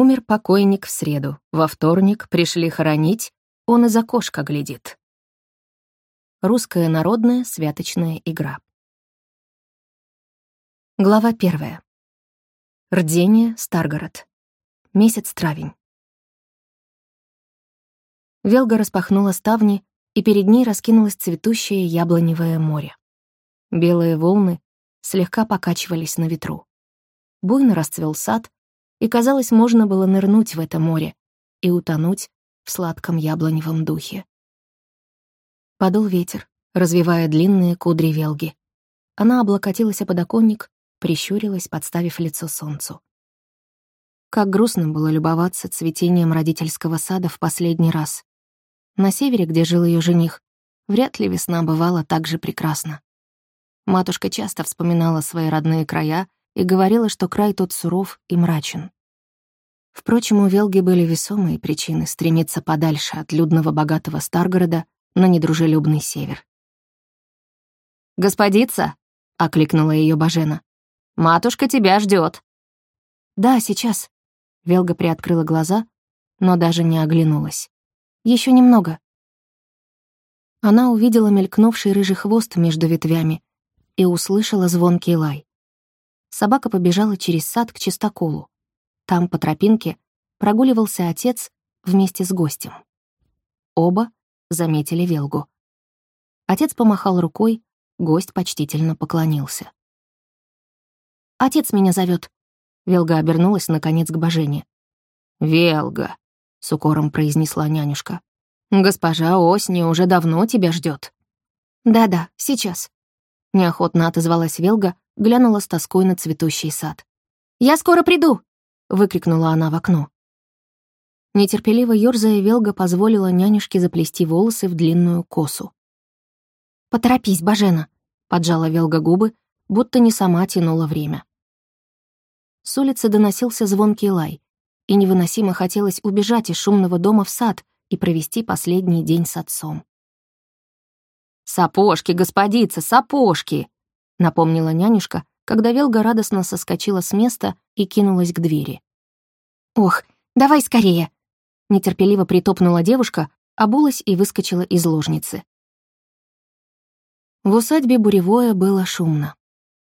Умер покойник в среду, во вторник пришли хоронить, он из окошка глядит. Русская народная святочная игра. Глава первая. Рдение, Старгород. Месяц травень. Велга распахнула ставни, и перед ней раскинулось цветущее яблоневое море. Белые волны слегка покачивались на ветру. Буйно расцвел сад, и, казалось, можно было нырнуть в это море и утонуть в сладком яблоневом духе. Подул ветер, развивая длинные кудри Велги. Она облокотилась о подоконник, прищурилась, подставив лицо солнцу. Как грустно было любоваться цветением родительского сада в последний раз. На севере, где жил ее жених, вряд ли весна бывала так же прекрасна. Матушка часто вспоминала свои родные края и говорила, что край тот суров и мрачен. Впрочем, у Велги были весомые причины стремиться подальше от людного богатого Старгорода на недружелюбный север. «Господица!» — окликнула ее Бажена. «Матушка тебя ждет. «Да, сейчас». Велга приоткрыла глаза, но даже не оглянулась. Еще немного». Она увидела мелькнувший рыжий хвост между ветвями и услышала звонкий лай. Собака побежала через сад к чистоколу. Там, по тропинке, прогуливался отец вместе с гостем. Оба заметили Велгу. Отец помахал рукой, гость почтительно поклонился. «Отец меня зовет. Велга обернулась, наконец, к Божене. «Велга», — с укором произнесла нянюшка. «Госпожа Осни уже давно тебя ждет. «Да-да, сейчас», — неохотно отозвалась Велга, глянула с тоской на цветущий сад. «Я скоро приду!» — выкрикнула она в окно. Нетерпеливо ёрзая, Велга позволила нянюшке заплести волосы в длинную косу. «Поторопись, Бажена!» — поджала Велга губы, будто не сама тянула время. С улицы доносился звонкий лай, и невыносимо хотелось убежать из шумного дома в сад и провести последний день с отцом. «Сапожки, господица, сапожки!» — напомнила нянюшка, когда Велга радостно соскочила с места и кинулась к двери. «Ох, давай скорее!» — нетерпеливо притопнула девушка, обулась и выскочила из ложницы. В усадьбе Буревое было шумно.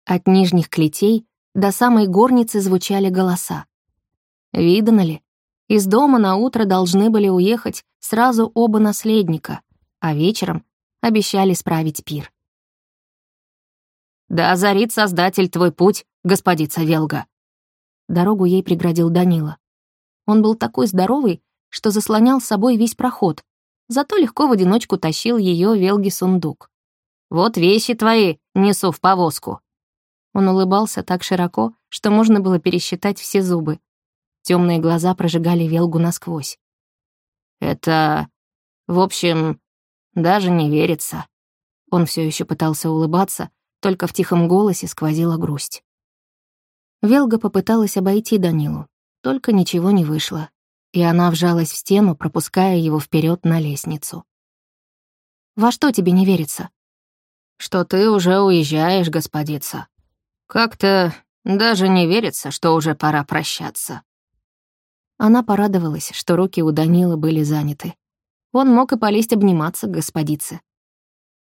От нижних клетей до самой горницы звучали голоса. Видно ли, из дома на утро должны были уехать сразу оба наследника, а вечером обещали справить пир. «Да озарит Создатель твой путь, господица Велга!» Дорогу ей преградил Данила. Он был такой здоровый, что заслонял с собой весь проход, зато легко в одиночку тащил ее Велги сундук. «Вот вещи твои несу в повозку. Он улыбался так широко, что можно было пересчитать все зубы. Темные глаза прожигали Велгу насквозь. «Это... в общем, даже не верится». Он все еще пытался улыбаться, только в тихом голосе сквозила грусть. Велга попыталась обойти Данилу, только ничего не вышло, и она вжалась в стену, пропуская его вперед на лестницу. «Во что тебе не верится?» «Что ты уже уезжаешь, господица», как-то даже не верится, что уже пора прощаться. Она порадовалась, что руки у Данила были заняты. Он мог и полезть обниматься к господице.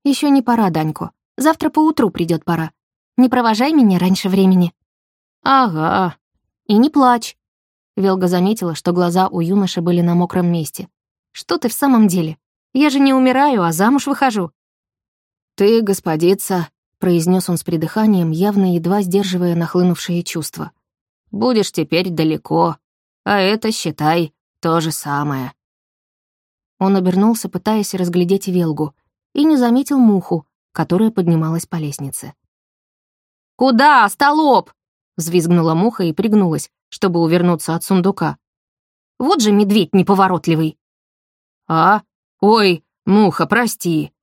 Еще не пора, Данько. Завтра поутру придет пора. Не провожай меня раньше времени». «Ага». «И не плачь». Велга заметила, что глаза у юноши были на мокром месте. «Что ты в самом деле? Я же не умираю, а замуж выхожу». «Ты, господица, произнес он с придыханием, явно едва сдерживая нахлынувшие чувства. «Будешь теперь далеко, а это, считай, то же самое». Он обернулся, пытаясь разглядеть Велгу, и не заметил муху, которая поднималась по лестнице. «Куда, столоп?» — взвизгнула муха и пригнулась, чтобы увернуться от сундука. «Вот же медведь неповоротливый!» «А? Ой, муха, прости!»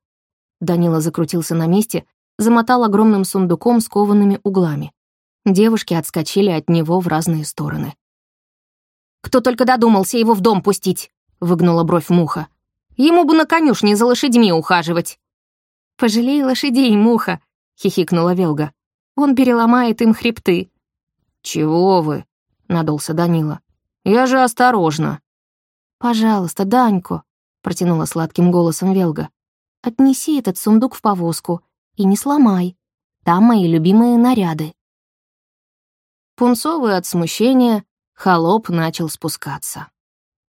Данила закрутился на месте, замотал огромным сундуком с коваными углами. Девушки отскочили от него в разные стороны. «Кто только додумался его в дом пустить!» — выгнула бровь муха. «Ему бы на конюшне за лошадьми ухаживать!» «Пожалей лошадей, муха!» — хихикнула Велга. «Он переломает им хребты». «Чего вы?» — надулся Данила. Я же осторожно». «Пожалуйста, Данько», — протянула сладким голосом Велга. «Отнеси этот сундук в повозку и не сломай. Там мои любимые наряды». Пунцовый от смущения, холоп начал спускаться.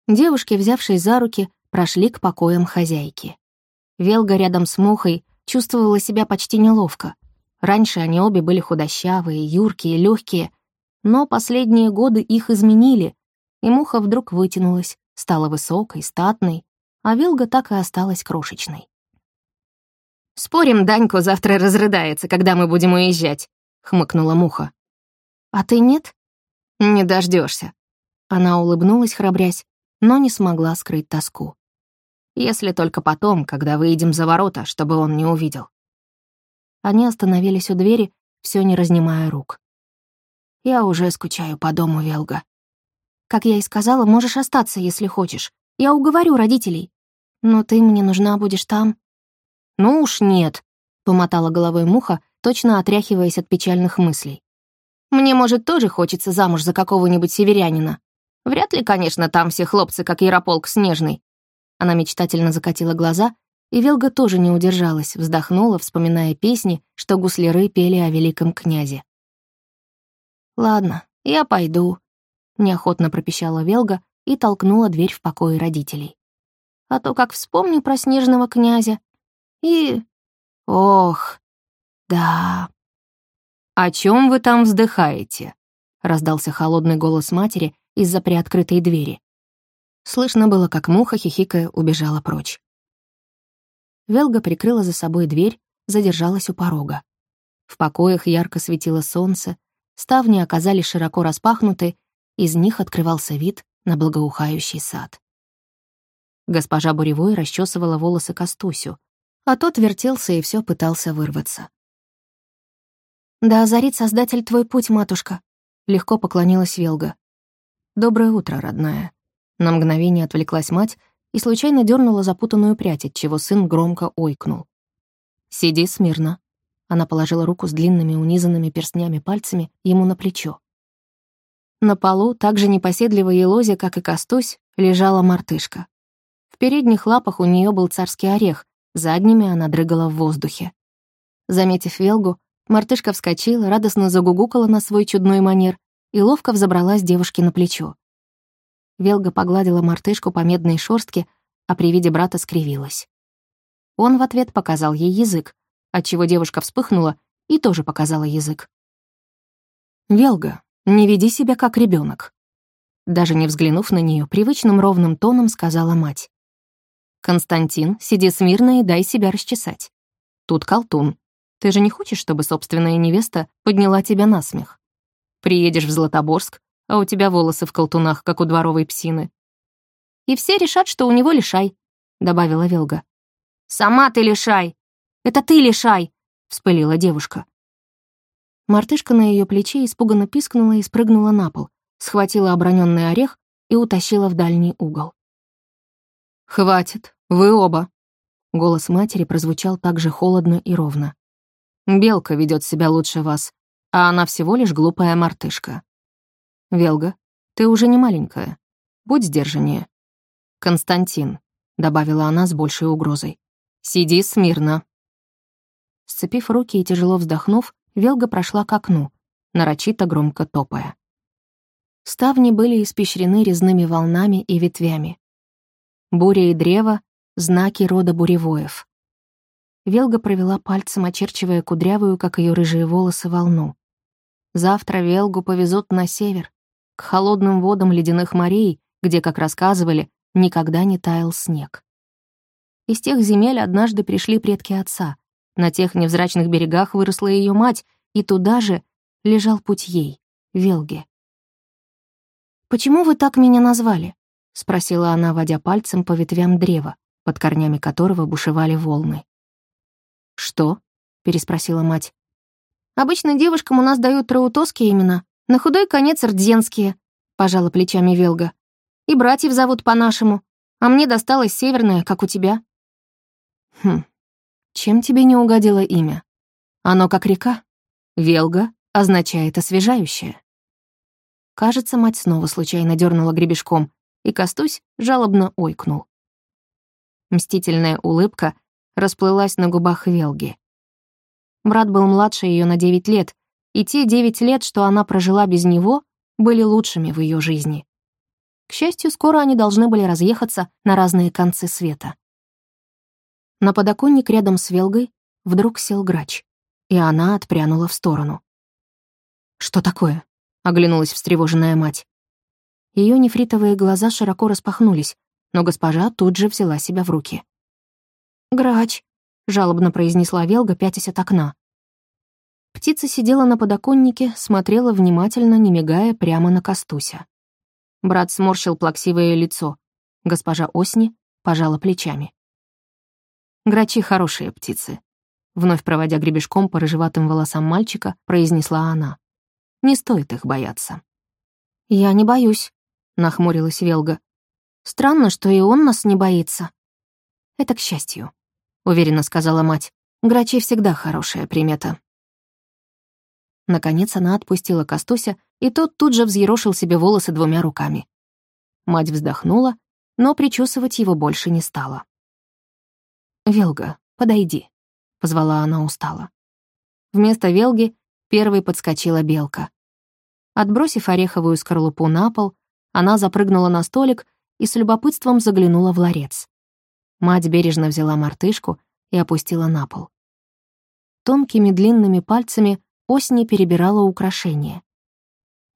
Девушки, взявшись за руки, прошли к покоям хозяйки. Велга рядом с Мухой чувствовала себя почти неловко. Раньше они обе были худощавые, юркие, легкие, но последние годы их изменили, и Муха вдруг вытянулась, стала высокой, статной, а Велга так и осталась крошечной. «Спорим, Данько завтра разрыдается, когда мы будем уезжать», — хмыкнула Муха. «А ты нет?» «Не дождешься. Она улыбнулась, храбрясь, но не смогла скрыть тоску. «Если только потом, когда выйдем за ворота, чтобы он не увидел». Они остановились у двери, все не разнимая рук. «Я уже скучаю по дому, Велга. Как я и сказала, можешь остаться, если хочешь. Я уговорю родителей. Но ты мне нужна будешь там». «Ну уж нет», — помотала головой муха, точно отряхиваясь от печальных мыслей. Мне, может, тоже хочется замуж за какого-нибудь северянина. Вряд ли, конечно, там все хлопцы, как Ярополк Снежный». Она мечтательно закатила глаза, и Велга тоже не удержалась, вздохнула, вспоминая песни, что гусляры пели о великом князе. «Ладно, я пойду», — неохотно пропищала Велга и толкнула дверь в покое родителей. «А то как вспомню про снежного князя. И... Ох, да...» «О чем вы там вздыхаете?» — раздался холодный голос матери из-за приоткрытой двери. Слышно было, как муха, хихикая, убежала прочь. Велга прикрыла за собой дверь, задержалась у порога. В покоях ярко светило солнце, ставни оказались широко распахнуты, из них открывался вид на благоухающий сад. Госпожа Буревой расчесывала волосы Костусю, а тот вертелся и все пытался вырваться. «Да озарит Создатель твой путь, матушка», — легко поклонилась Велга. «Доброе утро, родная». На мгновение отвлеклась мать и случайно дернула запутанную прядь, от чего сын громко ойкнул. «Сиди смирно». Она положила руку с длинными унизанными перстнями пальцами ему на плечо. На полу, так же непоседливо и лозе, как и Костусь, лежала мартышка. В передних лапах у нее был царский орех, задними она дрыгала в воздухе. Заметив Велгу, Мартышка вскочила, радостно загугукала на свой чудной манер и ловко взобралась девушке на плечо. Велга погладила мартышку по медной шорстке, а при виде брата скривилась. Он в ответ показал ей язык, отчего девушка вспыхнула и тоже показала язык. «Велга, не веди себя как ребенок. Даже не взглянув на нее, привычным ровным тоном сказала мать. «Константин, сиди смирно и дай себя расчесать. Тут колтун, ты же не хочешь, чтобы собственная невеста подняла тебя на смех? Приедешь в Златоборск, а у тебя волосы в колтунах, как у дворовой псины. И все решат, что у него лишай, — добавила Велга. «Сама ты лишай! Это ты лишай!» — вспылила девушка. Мартышка на ее плече испуганно пискнула и спрыгнула на пол, схватила оброненный орех и утащила в дальний угол. «Хватит, вы оба!» Голос матери прозвучал так же холодно и ровно. Белка ведет себя лучше вас, а она всего лишь глупая мартышка. Велга, ты уже не маленькая. Будь сдержаннее. Константин, добавила она с большей угрозой. Сиди смирно. Сцепив руки и тяжело вздохнув, Велга прошла к окну, нарочито громко топая. Ставни были испещрены резными волнами и ветвями. Буря и древо — знаки рода буревоев. Велга провела пальцем, очерчивая кудрявую, как ее рыжие волосы, волну. Завтра Велгу повезут на север, к холодным водам ледяных морей, где, как рассказывали, никогда не таял снег. Из тех земель однажды пришли предки отца. На тех невзрачных берегах выросла ее мать, и туда же лежал путь ей, Велге. «Почему вы так меня назвали?» — спросила она, водя пальцем по ветвям древа, под корнями которого бушевали волны. «Что?» — переспросила мать. «Обычно девушкам у нас дают траутовские имена, на худой конец рдзенские», — пожала плечами Велга. «И братьев зовут по-нашему, а мне досталось северное, как у тебя». «Хм, чем тебе не угодило имя? Оно как река. Велга означает освежающее». Кажется, мать снова случайно дернула гребешком, и Костусь жалобно ойкнул. Мстительная улыбка расплылась на губах Велги. Брат был младше ее на 9 лет, и те 9 лет, что она прожила без него, были лучшими в ее жизни. К счастью, скоро они должны были разъехаться на разные концы света. На подоконник рядом с Велгой вдруг сел грач, и она отпрянула в сторону. «Что такое?» — оглянулась встревоженная мать. Ее нефритовые глаза широко распахнулись, но госпожа тут же взяла себя в руки. «Грач», — жалобно произнесла Велга, пятясь от окна. Птица сидела на подоконнике, смотрела внимательно, не мигая, прямо на Костуся. Брат сморщил плаксивое лицо. Госпожа Осни пожала плечами. «Грачи — хорошие птицы», — вновь проводя гребешком по рыжеватым волосам мальчика, произнесла она. «Не стоит их бояться». «Я не боюсь», — нахмурилась Велга. «Странно, что и он нас не боится». «Это к счастью», — уверенно сказала мать. «Грачи всегда хорошая примета». Наконец она отпустила Костуся, и тот тут же взъерошил себе волосы двумя руками. Мать вздохнула, но причесывать его больше не стала. «Велга, подойди», — позвала она устало. Вместо Велги первой подскочила белка. Отбросив ореховую скорлупу на пол, она запрыгнула на столик и с любопытством заглянула в ларец. Мать бережно взяла мартышку и опустила на пол. Тонкими длинными пальцами Осни перебирала украшения.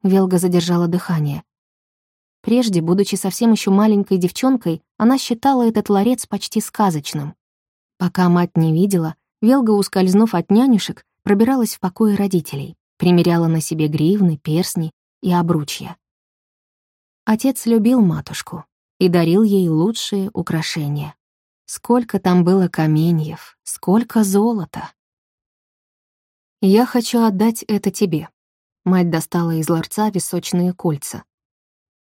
Велга задержала дыхание. Прежде, будучи совсем еще маленькой девчонкой, она считала этот ларец почти сказочным. Пока мать не видела, Велга, ускользнув от нянюшек, пробиралась в покои родителей, примеряла на себе гривны, персни и обручья. Отец любил матушку и дарил ей лучшие украшения. Сколько там было каменьев, сколько золота. «Я хочу отдать это тебе». Мать достала из ларца височные кольца.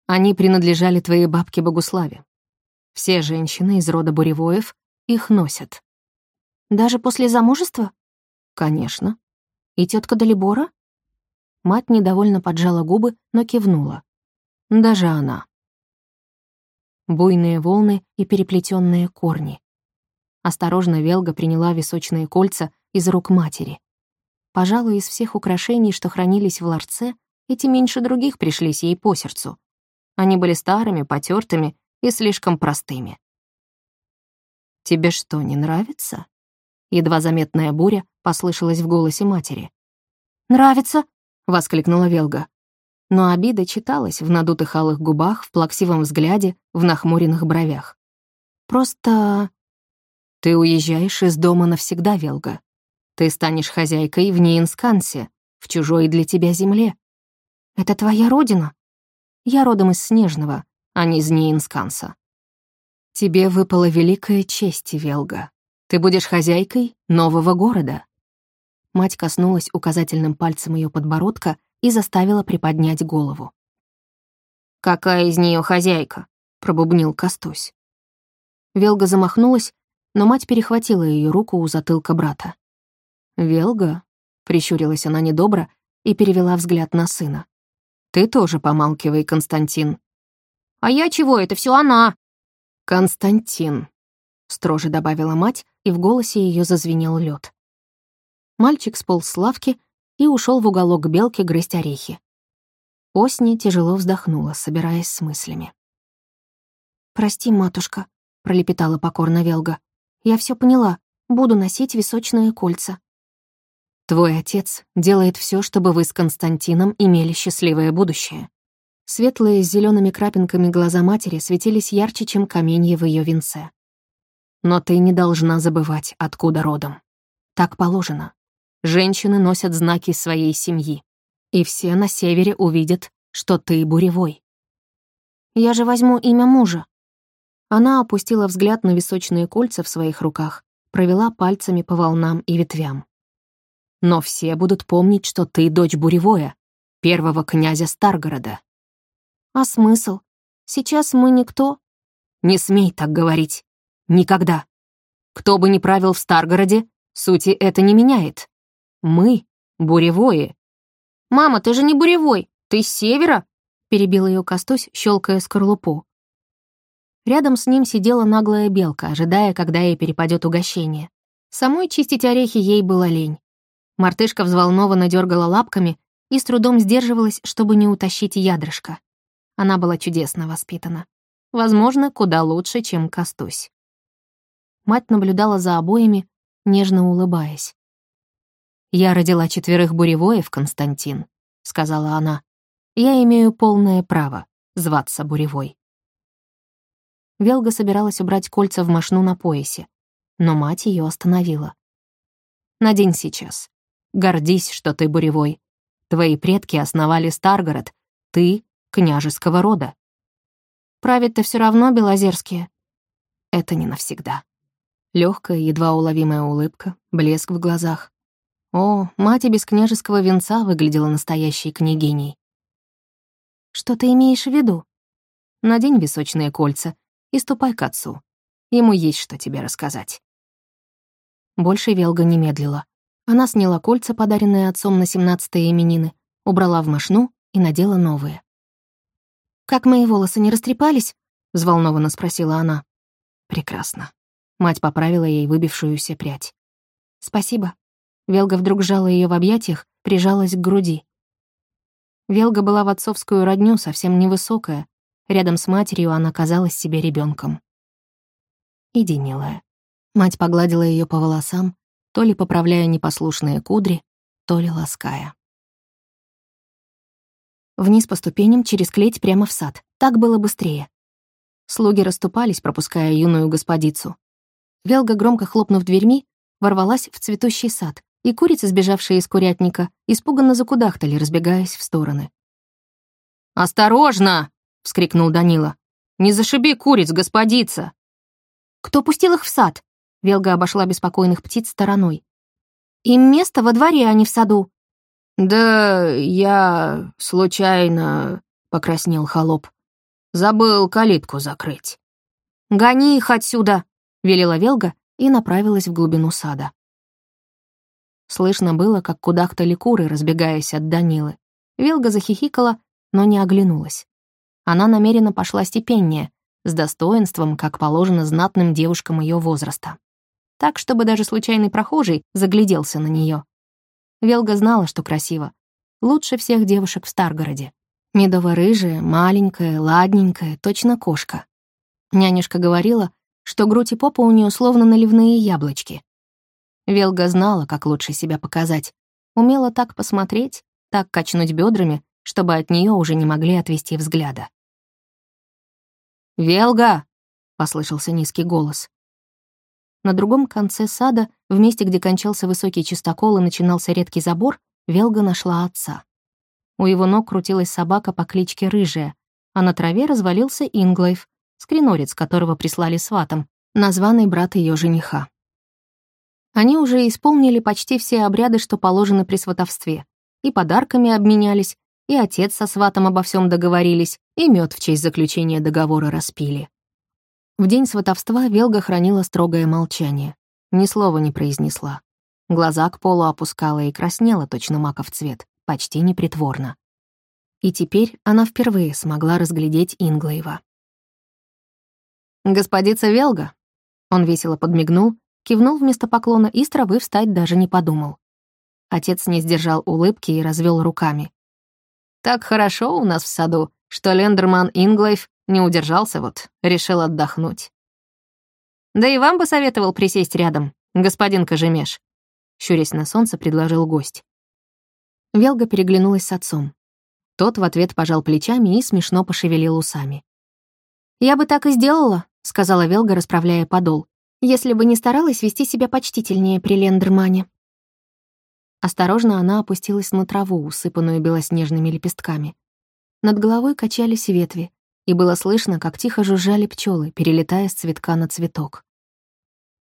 Они принадлежали твоей бабке Богуславе. Все женщины из рода Буревоев их носят. Даже после замужества? Конечно. И тетка Далибора? Мать недовольно поджала губы, но кивнула. Даже она. Буйные волны и переплетенные корни. Осторожно Велга приняла височные кольца из рук матери. Пожалуй, из всех украшений, что хранились в ларце, эти меньше других пришлись ей по сердцу. Они были старыми, потертыми и слишком простыми. «Тебе что, не нравится?» Едва заметная буря послышалась в голосе матери. «Нравится!» — воскликнула Велга. Но обида читалась в надутых алых губах, в плаксивом взгляде, в нахмуренных бровях. «Просто...» «Ты уезжаешь из дома навсегда, Велга. Ты станешь хозяйкой в Ниинскансе, в чужой для тебя земле. Это твоя родина? Я родом из Снежного, а не из Ниинсканса. Тебе выпала великая честь, Велга. Ты будешь хозяйкой нового города. Мать коснулась указательным пальцем ее подбородка и заставила приподнять голову. «Какая из нее хозяйка?» — пробубнил Костусь. Велга замахнулась, но мать перехватила ее руку у затылка брата. «Велга?» — прищурилась она недобро и перевела взгляд на сына. «Ты тоже помалкивай, Константин». «А я чего? Это все она!» «Константин», — строже добавила мать, и в голосе ее зазвенел лед. Мальчик сполз с лавки и ушел в уголок белки грызть орехи. Осни тяжело вздохнула, собираясь с мыслями. «Прости, матушка», — пролепетала покорно Велга. «Я все поняла. Буду носить височные кольца». Твой отец делает все, чтобы вы с Константином имели счастливое будущее. Светлые с зелеными крапинками глаза матери светились ярче, чем каменья в ее венце. Но ты не должна забывать, откуда родом. Так положено. Женщины носят знаки своей семьи. И все на севере увидят, что ты буревой. Я же возьму имя мужа. Она опустила взгляд на височные кольца в своих руках, провела пальцами по волнам и ветвям. Но все будут помнить, что ты дочь Буревоя, первого князя Старгорода. А смысл? Сейчас мы никто. Не смей так говорить. Никогда. Кто бы ни правил в Старгороде, сути это не меняет. Мы — буревои. «Мама, ты же не буревой, ты с севера», — перебил ее Костусь, щелкая скорлупу. Рядом с ним сидела наглая белка, ожидая, когда ей перепадет угощение. Самой чистить орехи ей было лень. Мартышка взволнованно дергала лапками и с трудом сдерживалась, чтобы не утащить ядрышко. Она была чудесно воспитана. Возможно, куда лучше, чем Костусь. Мать наблюдала за обоими, нежно улыбаясь. «Я родила четверых буревоев, Константин», — сказала она. «Я имею полное право зваться Буревой». Велга собиралась убрать кольца в мошну на поясе, но мать ее остановила. «Надень сейчас. Гордись, что ты Буревой. Твои предки основали Старгород, ты — княжеского рода. Править-то все равно белозерские. Это не навсегда. Легкая, едва уловимая улыбка, блеск в глазах. О, мать без княжеского венца выглядела настоящей княгиней. «Что ты имеешь в виду?» «Надень височные кольца и ступай к отцу. Ему есть что тебе рассказать». Больше Велга не медлила. Она сняла кольца, подаренные отцом на семнадцатые именины, убрала в мошну и надела новые. «Как мои волосы не растрепались?» — взволнованно спросила она. «Прекрасно». Мать поправила ей выбившуюся прядь. «Спасибо». Велга вдруг сжала ее в объятиях, прижалась к груди. Велга была в отцовскую родню, совсем невысокая. Рядом с матерью она казалась себе ребенком. «Иди, милая». Мать погладила ее по волосам, то ли поправляя непослушные кудри, то ли лаская. Вниз по ступеням, через клеть прямо в сад. Так было быстрее. Слуги расступались, пропуская юную господицу. Велга, громко хлопнув дверьми, ворвалась в цветущий сад, и курицы, сбежавшие из курятника, испуганно закудахтали, разбегаясь в стороны. «Осторожно!» — вскрикнул Данила. «Не зашиби куриц, господица!» «Кто пустил их в сад?» Велга обошла беспокойных птиц стороной. «Им место во дворе, а не в саду», «Да я случайно...» — покраснел холоп. «Забыл калитку закрыть». «Гони их отсюда!» — велела Велга и направилась в глубину сада. Слышно было, как кудахтали куры, разбегаясь от Данилы. Велга захихикала, но не оглянулась. Она намеренно пошла степеннее, с достоинством, как положено знатным девушкам ее возраста. Так, чтобы даже случайный прохожий загляделся на нее. Велга знала, что красиво. Лучше всех девушек в Старгороде. Медово-рыжая, маленькая, ладненькая, точно кошка. Нянюшка говорила, что грудь и попа у нее словно наливные яблочки. Велга знала, как лучше себя показать. Умела так посмотреть, так качнуть бедрами, чтобы от нее уже не могли отвести взгляда. «Велга!» — послышался низкий голос. На другом конце сада, в месте, где кончался высокий чистокол и начинался редкий забор, Велга нашла отца. У его ног крутилась собака по кличке Рыжая, а на траве развалился Инглайв, скринорец, которого прислали сватом, названный брат ее жениха. Они уже исполнили почти все обряды, что положено при сватовстве, и подарками обменялись, и отец со сватом обо всем договорились, и мед в честь заключения договора распили. В день сватовства Велга хранила строгое молчание. Ни слова не произнесла. Глаза к полу опускала и краснела точно маков цвет, почти непритворно. И теперь она впервые смогла разглядеть Инглаева. «Господица Велга!» Он весело подмигнул, кивнул вместо поклона и с травы встать даже не подумал. Отец не сдержал улыбки и развел руками. «Так хорошо у нас в саду, что Лендерман Инглайв не удержался вот, решил отдохнуть. «Да и вам бы советовал присесть рядом, господин Кожемеш», щурясь на солнце, предложил гость. Велга переглянулась с отцом. Тот в ответ пожал плечами и смешно пошевелил усами. «Я бы так и сделала», — сказала Велга, расправляя подол, «если бы не старалась вести себя почтительнее при Лендермане». Осторожно она опустилась на траву, усыпанную белоснежными лепестками. Над головой качались ветви, и было слышно, как тихо жужжали пчелы, перелетая с цветка на цветок.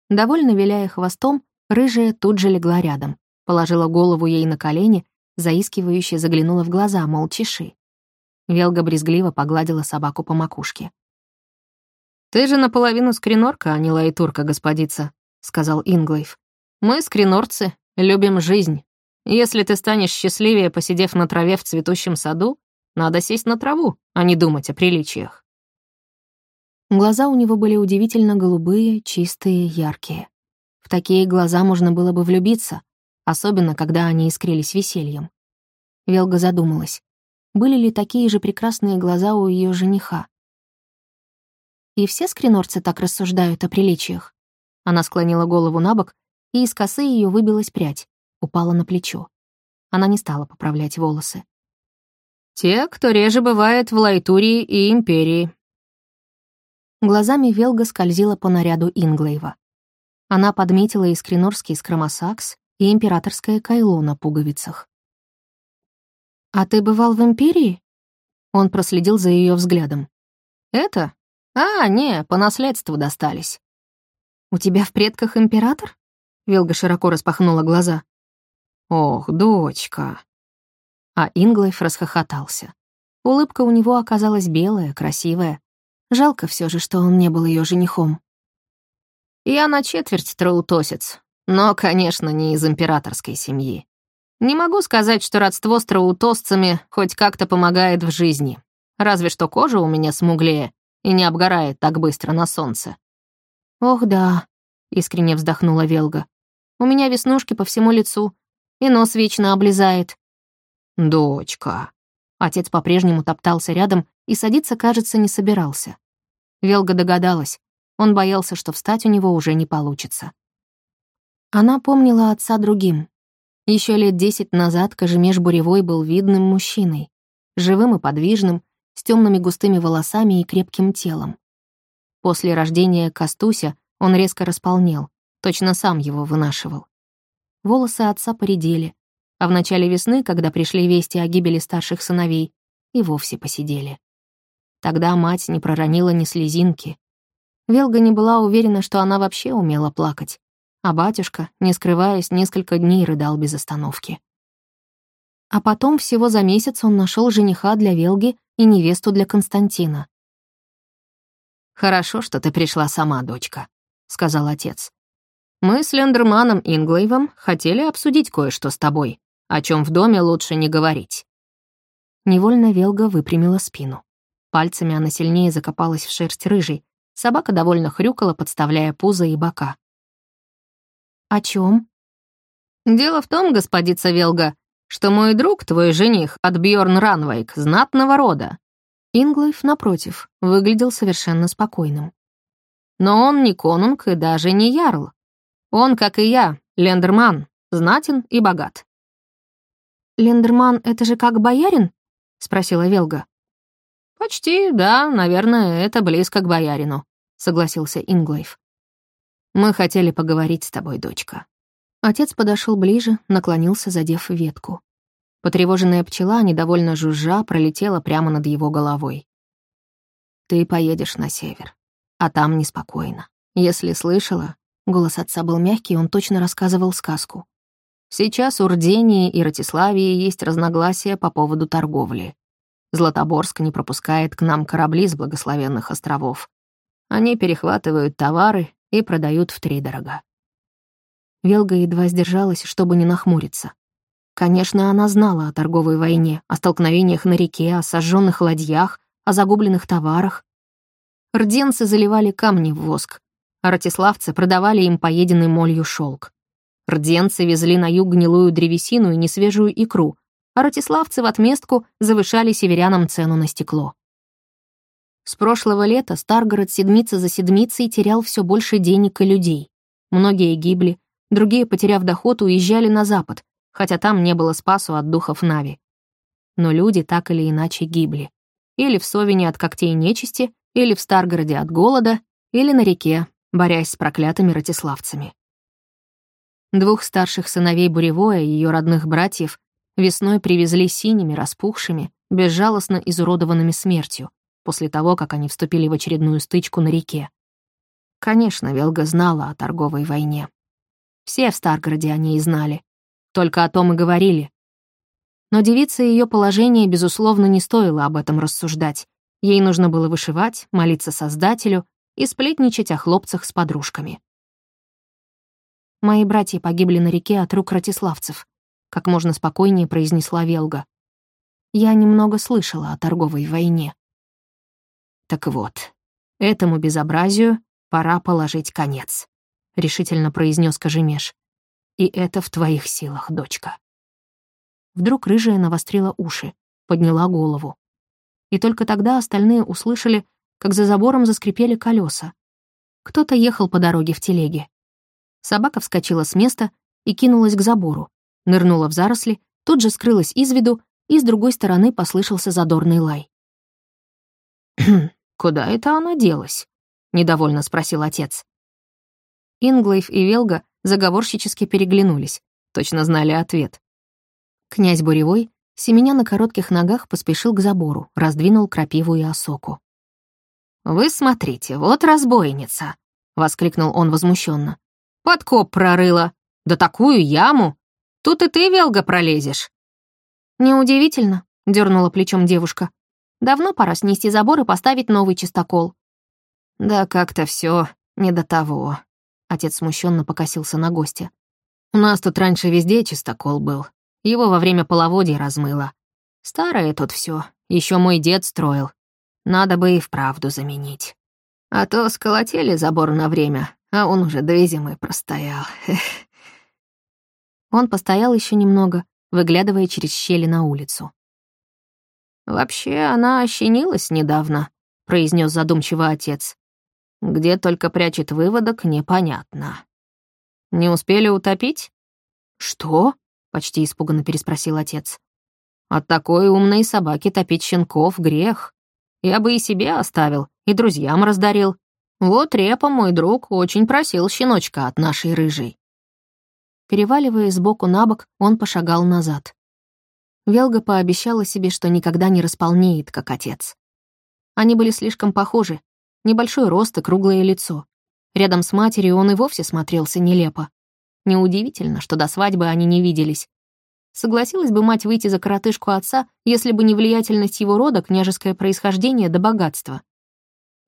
Довольно виляя хвостом, рыжая тут же легла рядом, положила голову ей на колени, заискивающе заглянула в глаза, мол, чеши. Велга брезгливо погладила собаку по макушке. «Ты же наполовину скринорка, а не лайтурка, господица», — сказал Инглейв. «Мы, скринорцы, любим жизнь. Если ты станешь счастливее, посидев на траве в цветущем саду, Надо сесть на траву, а не думать о приличиях». Глаза у него были удивительно голубые, чистые, яркие. В такие глаза можно было бы влюбиться, особенно когда они искрились весельем. Велга задумалась, были ли такие же прекрасные глаза у ее жениха. И все скринорцы так рассуждают о приличиях. Она склонила голову на бок, и из косы ее выбилась прядь, упала на плечо. Она не стала поправлять волосы. «Те, кто реже бывает в Лайтурии и Империи». Глазами Велга скользила по наряду Инглейва. Она подметила искренорский скромосакс и императорское кайло на пуговицах. «А ты бывал в Империи?» Он проследил за ее взглядом. «Это? А, не, по наследству достались». «У тебя в предках император?» Велга широко распахнула глаза. «Ох, дочка!» А Инглайф расхохотался. Улыбка у него оказалась белая, красивая. Жалко все же, что он не был ее женихом. «Я на четверть троутосец, но, конечно, не из императорской семьи. Не могу сказать, что родство с троутосцами хоть как-то помогает в жизни. Разве что кожа у меня смуглее и не обгорает так быстро на солнце. «Ох, да», — искренне вздохнула Велга. «У меня веснушки по всему лицу, и нос вечно облезает». «Дочка». Отец по-прежнему топтался рядом и садиться, кажется, не собирался. Велга догадалась. Он боялся, что встать у него уже не получится. Она помнила отца другим, еще лет десять назад Кажемеш Буревой был видным мужчиной, живым и подвижным, с темными густыми волосами и крепким телом. После рождения Кастуся он резко располнел, точно сам его вынашивал. Волосы отца поредели, а в начале весны, когда пришли вести о гибели старших сыновей, и вовсе посидели. Тогда мать не проронила ни слезинки. Велга не была уверена, что она вообще умела плакать а батюшка, не скрываясь, несколько дней рыдал без остановки. А потом всего за месяц он нашел жениха для Велги и невесту для Константина. «Хорошо, что ты пришла сама, дочка», — сказал отец. «Мы с Лендерманом Инглейвом хотели обсудить кое-что с тобой, о чем в доме лучше не говорить». Невольно Велга выпрямила спину. Пальцами она сильнее закопалась в шерсть рыжей. Собака довольно хрюкала, подставляя пузо и бока. «О чем? «Дело в том, господица Велга, что мой друг, твой жених, от Бьорн Ранвайк, знатного рода». Инглайф, напротив, выглядел совершенно спокойным. «Но он не конунг и даже не ярл. Он, как и я, лендерман, знатен и богат». «Лендерман — это же как боярин?» — спросила Велга. «Почти, да, наверное, это близко к боярину», — согласился Инглайф. Мы хотели поговорить с тобой, дочка». Отец подошел ближе, наклонился, задев ветку. Потревоженная пчела, недовольно жужжа, пролетела прямо над его головой. «Ты поедешь на север, а там неспокойно. Если слышала...» Голос отца был мягкий, он точно рассказывал сказку. «Сейчас у Рдении и Ратиславии есть разногласия по поводу торговли. Златоборск не пропускает к нам корабли с благословенных островов. Они перехватывают товары и продают втридорога. Велга едва сдержалась, чтобы не нахмуриться. Конечно, она знала о торговой войне, о столкновениях на реке, о сожженных ладьях, о загубленных товарах. Рденцы заливали камни в воск, а ратиславцы продавали им поеденный молью шелк. Рденцы везли на юг гнилую древесину и несвежую икру, а ратиславцы в отместку завышали северянам цену на стекло. С прошлого лета Старгород седмица за седмицей терял все больше денег и людей. Многие гибли, другие, потеряв доход, уезжали на запад, хотя там не было спасу от духов Нави. Но люди так или иначе гибли. Или в Совине от когтей нечисти, или в Старгороде от голода, или на реке, борясь с проклятыми ратиславцами. Двух старших сыновей Буревоя, ее родных братьев, весной привезли синими, распухшими, безжалостно изуродованными смертью, после того, как они вступили в очередную стычку на реке. Конечно, Велга знала о торговой войне. Все в Старгороде о ней знали. Только о том и говорили. Но девице ее положение, безусловно, не стоило об этом рассуждать. Ей нужно было вышивать, молиться Создателю и сплетничать о хлопцах с подружками. «Мои братья погибли на реке от рук ратиславцев», — как можно спокойнее произнесла Велга. я немного слышала о торговой войне. Так вот, этому безобразию пора положить конец, решительно произнес Кожемеш. И это в твоих силах, дочка. Вдруг рыжая навострила уши, подняла голову. И только тогда остальные услышали, как за забором заскрипели колеса. Кто-то ехал по дороге в телеге. Собака вскочила с места и кинулась к забору, нырнула в заросли, тут же скрылась из виду, и с другой стороны послышался задорный лай. «Куда это она делась?» — недовольно спросил отец. Инглейв и Велга заговорщически переглянулись, точно знали ответ. Князь Буревой, семеня на коротких ногах, поспешил к забору, раздвинул крапиву и осоку. «Вы смотрите, вот разбойница!» — воскликнул он возмущенно. «Подкоп прорыла! Да такую яму! Тут и ты, Велга, пролезешь!» «Неудивительно», — дернула плечом девушка. «Давно пора снести забор и поставить новый чистокол». «Да как-то все не до того», — отец смущенно покосился на гостя. «У нас тут раньше везде чистокол был. Его во время половодья размыло. Старое тут все, еще мой дед строил. Надо бы и вправду заменить. А то сколотили забор на время, а он уже две зимы простоял. Он постоял еще немного, выглядывая через щели на улицу. «Вообще, она ощенилась недавно», — произнес задумчиво отец. «Где только прячет выводок, непонятно». «Не успели утопить?» «Что?» — почти испуганно переспросил отец. «От такой умной собаки топить щенков — грех. Я бы и себе оставил, и друзьям раздарил. Вот Репа, мой друг, очень просил щеночка от нашей рыжей». Переваливая сбоку на бок, он пошагал назад. Велга пообещала себе, что никогда не располнеет, как отец. Они были слишком похожи. Небольшой рост и круглое лицо. Рядом с матерью он и вовсе смотрелся нелепо. Неудивительно, что до свадьбы они не виделись. Согласилась бы мать выйти за коротышку отца, если бы не влиятельность его рода, княжеское происхождение да богатство.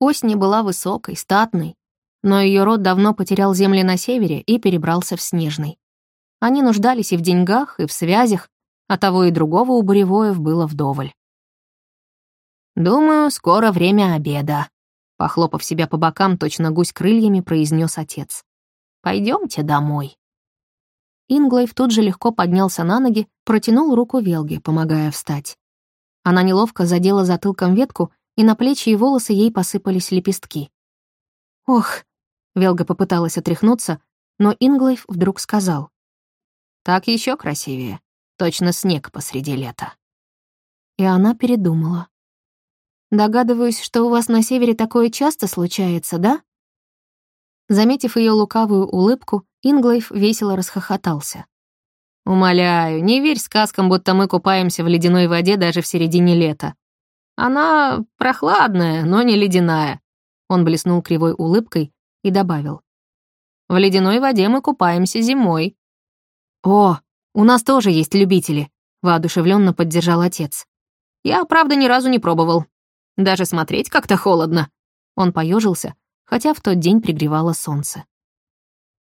Осни была высокой, статной, но ее род давно потерял земли на севере и перебрался в Снежный. Они нуждались и в деньгах, и в связях, а того и другого у Буревоев было вдоволь. «Думаю, скоро время обеда», — похлопав себя по бокам, точно гусь крыльями, произнес отец. Пойдемте домой». Инглейв тут же легко поднялся на ноги, протянул руку Велге, помогая встать. Она неловко задела затылком ветку, и на плечи и волосы ей посыпались лепестки. «Ох!» — Велга попыталась отряхнуться, но Инглейв вдруг сказал. «Так еще красивее. Точно снег посреди лета». И она передумала. «Догадываюсь, что у вас на севере такое часто случается, да?» Заметив ее лукавую улыбку, Инглейв весело расхохотался. «Умоляю, не верь сказкам, будто мы купаемся в ледяной воде даже в середине лета. Она прохладная, но не ледяная». Он блеснул кривой улыбкой и добавил. «В ледяной воде мы купаемся зимой». «О, у нас тоже есть любители», — воодушевленно поддержал отец. «Я, правда, ни разу не пробовал. Даже смотреть как-то холодно». Он поежился, хотя в тот день пригревало солнце.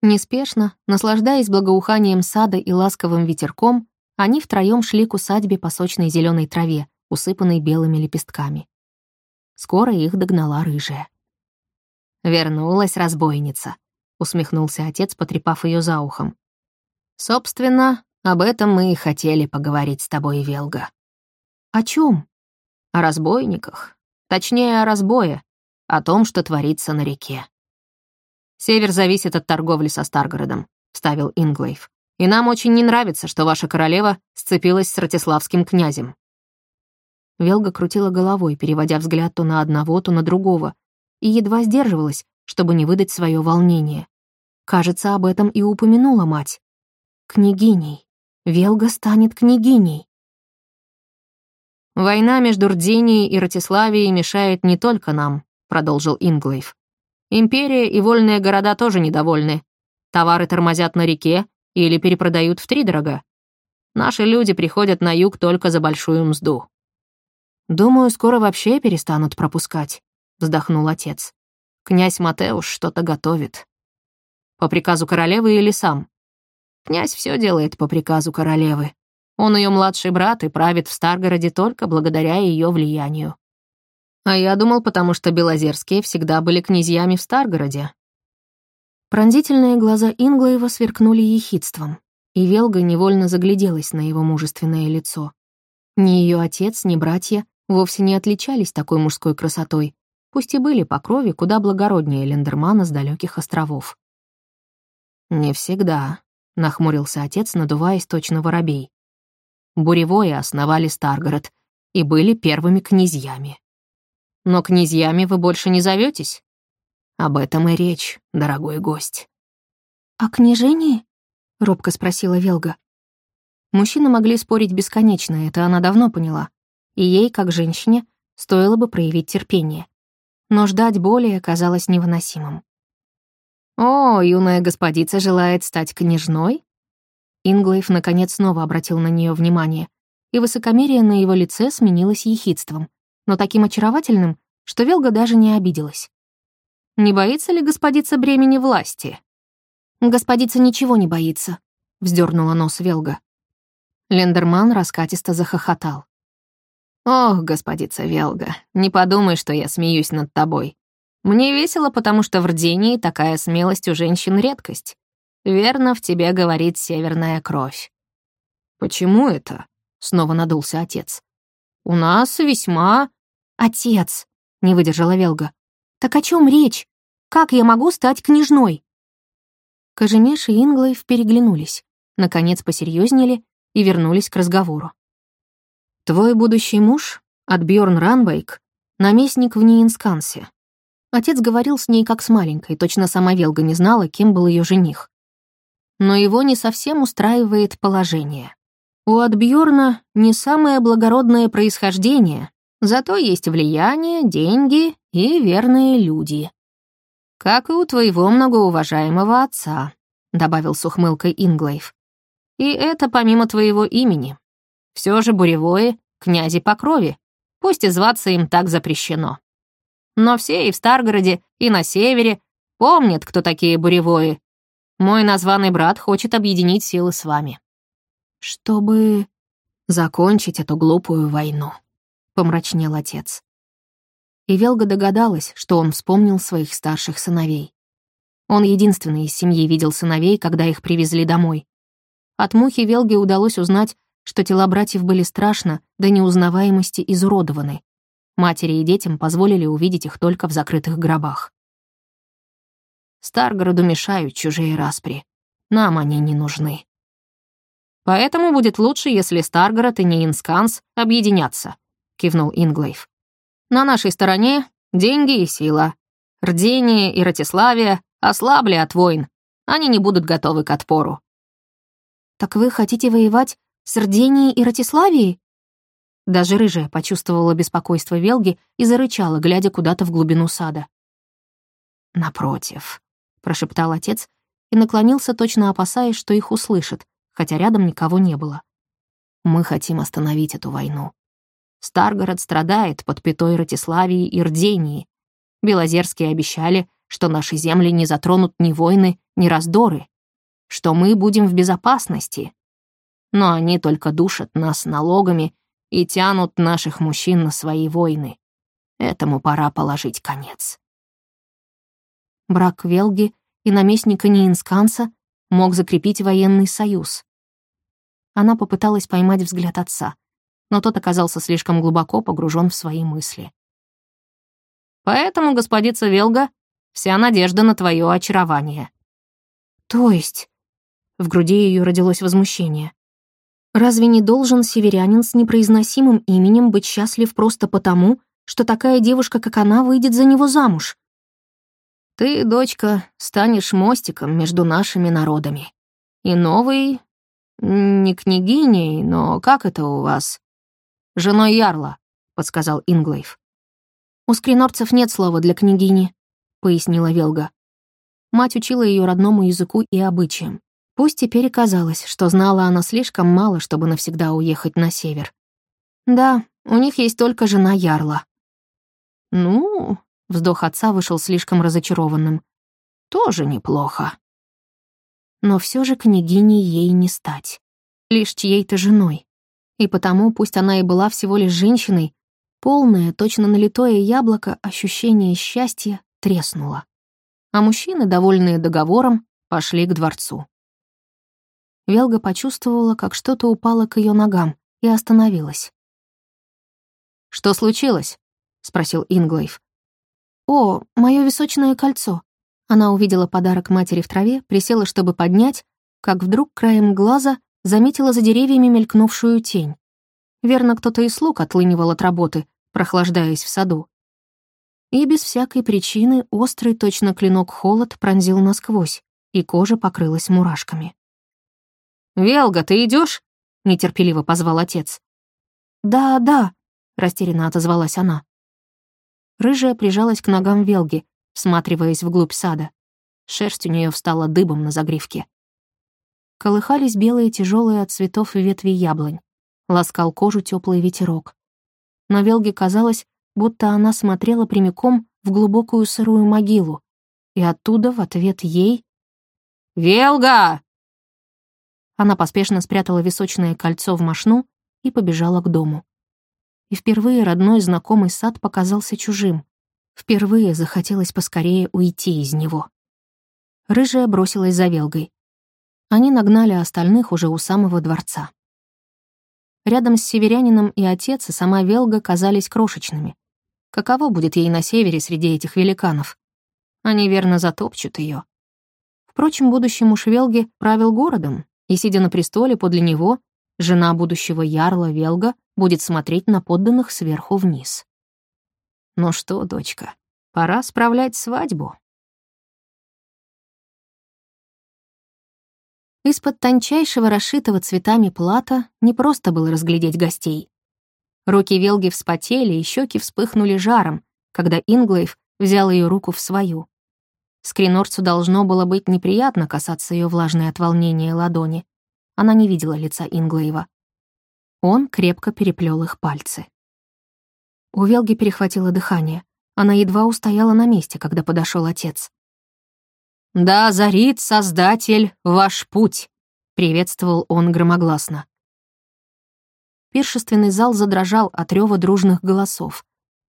Неспешно, наслаждаясь благоуханием сада и ласковым ветерком, они втроем шли к усадьбе по сочной зеленой траве, усыпанной белыми лепестками. Скоро их догнала рыжая. «Вернулась разбойница», — усмехнулся отец, потрепав ее за ухом. «Собственно, об этом мы и хотели поговорить с тобой, Велга». «О чем? «О разбойниках. Точнее, о разбое. О том, что творится на реке». «Север зависит от торговли со Старгородом», — вставил Инглейв. «И нам очень не нравится, что ваша королева сцепилась с Ратиславским князем». Велга крутила головой, переводя взгляд то на одного, то на другого, и едва сдерживалась, чтобы не выдать свое волнение. Кажется, об этом и упомянула мать. Княгиней. Велга станет княгиней. «Война между Рденией и Ратиславией мешает не только нам», — продолжил Инглейв. Империя и вольные города тоже недовольны. Товары тормозят на реке или перепродают втридорога. Наши люди приходят на юг только за большую мзду. «Думаю, скоро вообще перестанут пропускать», — вздохнул отец. «Князь Матеуш что-то готовит». «По приказу королевы или сам?» «Князь все делает по приказу королевы», Он ее младший брат и правит в Старгороде только благодаря ее влиянию. А я думал, потому что Белозерские всегда были князьями в Старгороде. Пронзительные глаза Инглаева сверкнули ехидством, и Велга невольно загляделась на его мужественное лицо. Ни ее отец, ни братья вовсе не отличались такой мужской красотой, пусть и были по крови куда благороднее Лендермана с далеких островов. «Не всегда», — нахмурился отец, надуваясь точно воробей. «Буревои основали Старгород и были первыми князьями. Но князьями вы больше не зоветесь? Об этом и речь, дорогой гость. «О княжении?» — робко спросила Велга. Мужчины могли спорить бесконечно, это она давно поняла. И ей, как женщине, стоило бы проявить терпение. Но ждать боли оказалось невыносимым. «О, юная господица желает стать княжной?» Инглейв наконец снова обратил на нее внимание, и высокомерие на его лице сменилось ехидством но таким очаровательным, что Велга даже не обиделась. «Не боится ли господица бремени власти?» «Господица ничего не боится», — вздернула нос Велга. Лендерман раскатисто захохотал. «Ох, господица Велга, не подумай, что я смеюсь над тобой. Мне весело, потому что в Рдении такая смелость у женщин — редкость. Верно, в тебе говорит северная кровь». «Почему это?» — снова надулся отец. «У нас весьма...» «Отец!» — не выдержала Велга. «Так о чем речь? Как я могу стать княжной?» Кожемеш и Инглайв переглянулись, наконец посерьезнели и вернулись к разговору. «Твой будущий муж, Отбьёрн Ранвейк, наместник в Ниинскансе. Отец говорил с ней как с маленькой, точно сама Велга не знала, кем был ее жених. Но его не совсем устраивает положение. У Отбьорна не самое благородное происхождение, зато есть влияние, деньги и верные люди. «Как и у твоего многоуважаемого отца», — добавил с ухмылкой Инглейв. «И это помимо твоего имени. Все же буревое — князи по крови, пусть и зваться им так запрещено. Но все и в Старгороде, и на севере помнят, кто такие буревои. Мой названный брат хочет объединить силы с вами чтобы закончить эту глупую войну», — помрачнел отец. И Велга догадалась, что он вспомнил своих старших сыновей. Он единственный из семьи видел сыновей, когда их привезли домой. От Мухи Велге удалось узнать, что тела братьев были страшно до неузнаваемости изуродованы. Матери и детям позволили увидеть их только в закрытых гробах. Старгороду мешают чужие распри. Нам они не нужны. Поэтому будет лучше, если Старгород и Нейнсканс объединятся», — кивнул Инглейв. «На нашей стороне деньги и сила. Рдение и Ратиславия ослабли от войн. Они не будут готовы к отпору». «Так вы хотите воевать с Рденией и Ратиславией?» Даже рыжая почувствовала беспокойство Велги и зарычала, глядя куда-то в глубину сада. «Напротив», — прошептал отец и наклонился, точно опасаясь, что их услышат, хотя рядом никого не было. Мы хотим остановить эту войну. Старгород страдает под пятой Ратиславии и Рдении. Белозерские обещали, что наши земли не затронут ни войны, ни раздоры, что мы будем в безопасности. Но они только душат нас налогами и тянут наших мужчин на свои войны. Этому пора положить конец. Брак Велги и наместника Ниинсканса мог закрепить военный союз. Она попыталась поймать взгляд отца, но тот оказался слишком глубоко погружен в свои мысли. «Поэтому, господица Велга, вся надежда на твое очарование». «То есть?» В груди ее родилось возмущение. «Разве не должен северянин с непроизносимым именем быть счастлив просто потому, что такая девушка, как она, выйдет за него замуж?» Ты, дочка, станешь мостиком между нашими народами. И новый... Не княгиней, но как это у вас? Женой Ярла, — подсказал Инглейв. «У скринорцев нет слова для княгини», — пояснила Велга. Мать учила ее родному языку и обычаям. Пусть теперь и казалось, что знала она слишком мало, чтобы навсегда уехать на север. Да, у них есть только жена Ярла. «Ну, Вздох отца вышел слишком разочарованным. «Тоже неплохо». Но все же княгиней ей не стать. лишь чьей-то женой. И потому, пусть она и была всего лишь женщиной, полное, точно налитое яблоко ощущение счастья треснуло. А мужчины, довольные договором, пошли к дворцу. Велга почувствовала, как что-то упало к ее ногам, и остановилась. «Что случилось?» — спросил Инглейв. «О, мое височное кольцо». Она увидела подарок матери в траве, присела, чтобы поднять, как вдруг краем глаза заметила за деревьями мелькнувшую тень. Верно, кто-то из слуг отлынивал от работы, прохлаждаясь в саду. И без всякой причины острый точно клинок холод пронзил насквозь, и кожа покрылась мурашками. «Велга, ты идешь? нетерпеливо позвал отец. «Да, да», — растерянно отозвалась она. Рыжая прижалась к ногам Велги, всматриваясь вглубь сада. Шерсть у нее встала дыбом на загривке. Колыхались белые тяжелые от цветов ветви яблонь. Ласкал кожу теплый ветерок. Но Велге казалось, будто она смотрела прямиком в глубокую сырую могилу, и оттуда в ответ ей... «Велга!» Она поспешно спрятала височное кольцо в мошну и побежала к дому. И впервые родной знакомый сад показался чужим. Впервые захотелось поскорее уйти из него. Рыжая бросилась за Велгой. Они нагнали остальных уже у самого дворца. Рядом с северянином и отец, и сама Велга казались крошечными. Каково будет ей на севере среди этих великанов? Они верно затопчут ее. Впрочем, будущий муж Велги правил городом, и, сидя на престоле подле него, жена будущего ярла Велга будет смотреть на подданных сверху вниз. Ну что, дочка, пора справлять свадьбу. Из-под тончайшего расшитого цветами плата не просто было разглядеть гостей. Руки Велги вспотели, и щеки вспыхнули жаром, когда Инглейв взял ее руку в свою. Скринорцу должно было быть неприятно касаться ее влажной от волнения ладони. Она не видела лица Инглейва. Он крепко переплел их пальцы. У Велги перехватило дыхание. Она едва устояла на месте, когда подошел отец. «Да зарит Создатель ваш путь», — приветствовал он громогласно. Пиршественный зал задрожал от рева дружных голосов,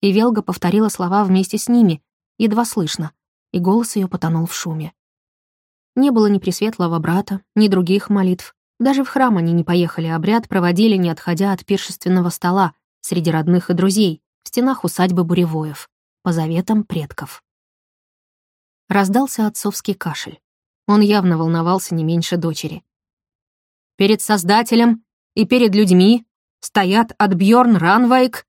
и Велга повторила слова вместе с ними, едва слышно, и голос ее потонул в шуме. Не было ни Пресветлого Брата, ни других молитв, даже в храм они не поехали, обряд проводили, не отходя от пиршественного стола, среди родных и друзей, в стенах усадьбы Буревоев, по заветам предков. Раздался отцовский кашель. Он явно волновался не меньше дочери. «Перед Создателем и перед людьми стоят Отбьёрн Ранвайк».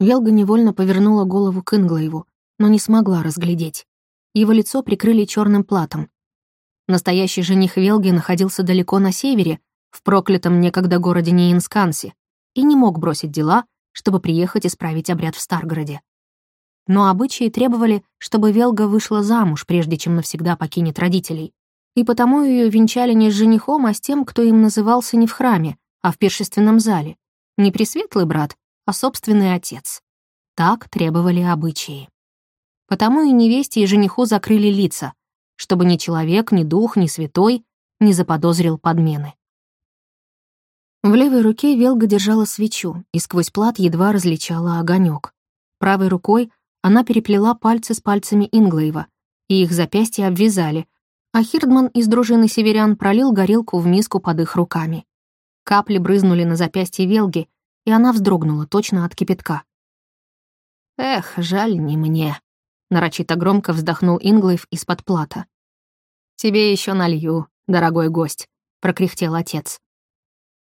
Велга невольно повернула голову к Инглаеву, но не смогла разглядеть. Его лицо прикрыли черным платом, Настоящий жених Велги находился далеко на севере, в проклятом некогда городе Неинскансе, и не мог бросить дела, чтобы приехать исправить обряд в Старгороде. Но обычаи требовали, чтобы Велга вышла замуж, прежде чем навсегда покинет родителей. И потому ее венчали не с женихом, а с тем, кто им назывался не в храме, а в пиршественном зале. Не пресветлый брат, а собственный отец. Так требовали обычаи. Потому и невесте, и жениху закрыли лица, чтобы ни человек, ни дух, ни святой не заподозрил подмены. В левой руке Велга держала свечу, и сквозь плат едва различала огонек. Правой рукой она переплела пальцы с пальцами Инглейва, и их запястья обвязали, а Хирдман из дружины северян пролил горелку в миску под их руками. Капли брызнули на запястье Велги, и она вздрогнула точно от кипятка. «Эх, жаль не мне», нарочито громко вздохнул Инглейв из-под плата. «Тебе еще налью, дорогой гость», — прокряхтел отец.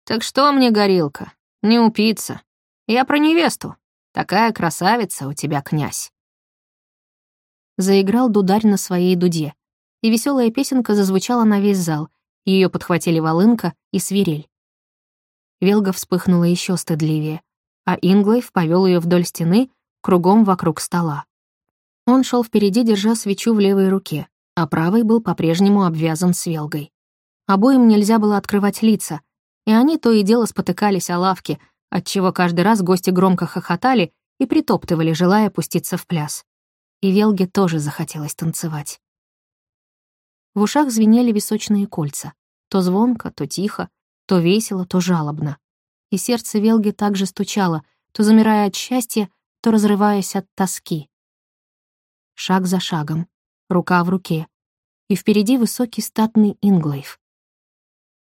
«Так что мне, горилка, не упиться. Я про невесту. Такая красавица у тебя, князь». Заиграл дударь на своей дуде, и веселая песенка зазвучала на весь зал, ее подхватили волынка и свирель. Велга вспыхнула еще стыдливее, а Инглейв повел ее вдоль стены, кругом вокруг стола. Он шел впереди, держа свечу в левой руке, а правый был по-прежнему обвязан свелгой. Обоим нельзя было открывать лица, и они то и дело спотыкались о лавке, отчего каждый раз гости громко хохотали и притоптывали, желая пуститься в пляс. И Велге тоже захотелось танцевать. В ушах звенели височные кольца. То звонко, то тихо, то весело, то жалобно. И сердце Велги также стучало, то замирая от счастья, то разрываясь от тоски. Шаг за шагом, рука в руке, и впереди высокий статный Инглейв.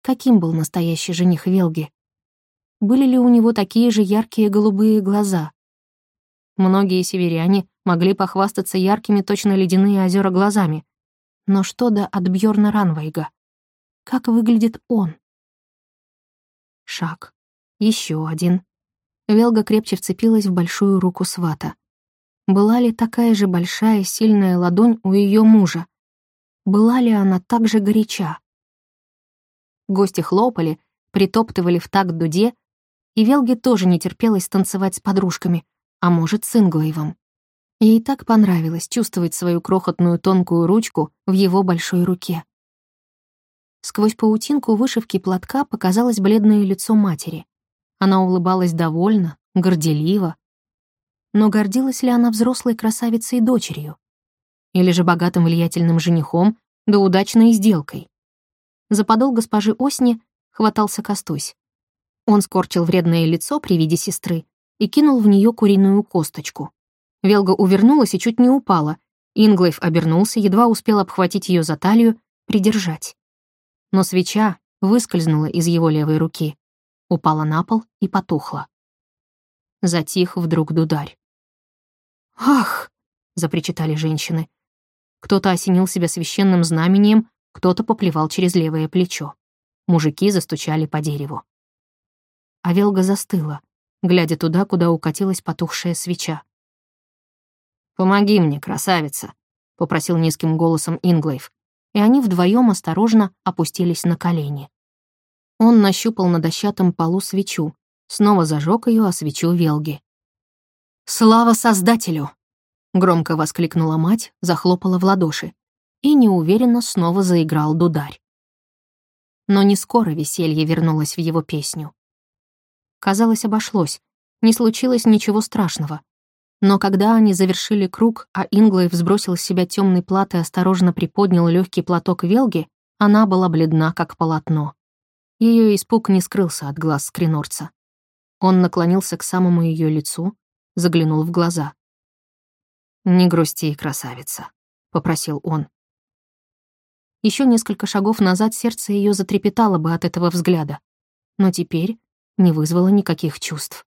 Каким был настоящий жених Велги? Были ли у него такие же яркие голубые глаза? Многие северяне могли похвастаться яркими точно ледяные озера глазами. Но что до от Бьорна Ранвейга? Как выглядит он? Шаг. Еще один. Велга крепче вцепилась в большую руку свата. Была ли такая же большая, сильная ладонь у ее мужа? Была ли она так же горяча? Гости хлопали, притоптывали в такт дуде, и Велге тоже не терпелось танцевать с подружками, а может, с Инглоевым. Ей так понравилось чувствовать свою крохотную тонкую ручку в его большой руке. Сквозь паутинку вышивки платка показалось бледное лицо матери. Она улыбалась довольно, горделиво. Но гордилась ли она взрослой красавицей и дочерью? Или же богатым влиятельным женихом, да удачной сделкой? За подол госпожи Осни хватался Костусь. Он скорчил вредное лицо при виде сестры и кинул в нее куриную косточку. Велга увернулась и чуть не упала. Инглейв обернулся, едва успел обхватить ее за талию, придержать. Но свеча выскользнула из его левой руки, упала на пол и потухла. Затих вдруг дударь. «Ах!» — запричитали женщины. Кто-то осенил себя священным знамением, кто-то поплевал через левое плечо. Мужики застучали по дереву. А Велга застыла, глядя туда, куда укатилась потухшая свеча. «Помоги мне, красавица», — попросил низким голосом Инглейв, и они вдвоем осторожно опустились на колени. Он нащупал на дощатом полу свечу, снова зажег ее о свечу Велги. «Слава Создателю!» — громко воскликнула мать, захлопала в ладоши, и неуверенно снова заиграл дударь. Но не скоро веселье вернулось в его песню. Казалось, обошлось, не случилось ничего страшного. Но когда они завершили круг, а Инглой взбросил с себя темный плат и осторожно приподнял легкий платок Велги, она была бледна, как полотно. Ее испуг не скрылся от глаз скринорца. Он наклонился к самому ее лицу, заглянул в глаза. «Не грусти, красавица», — попросил он. Еще несколько шагов назад сердце ее затрепетало бы от этого взгляда, но теперь не вызвало никаких чувств.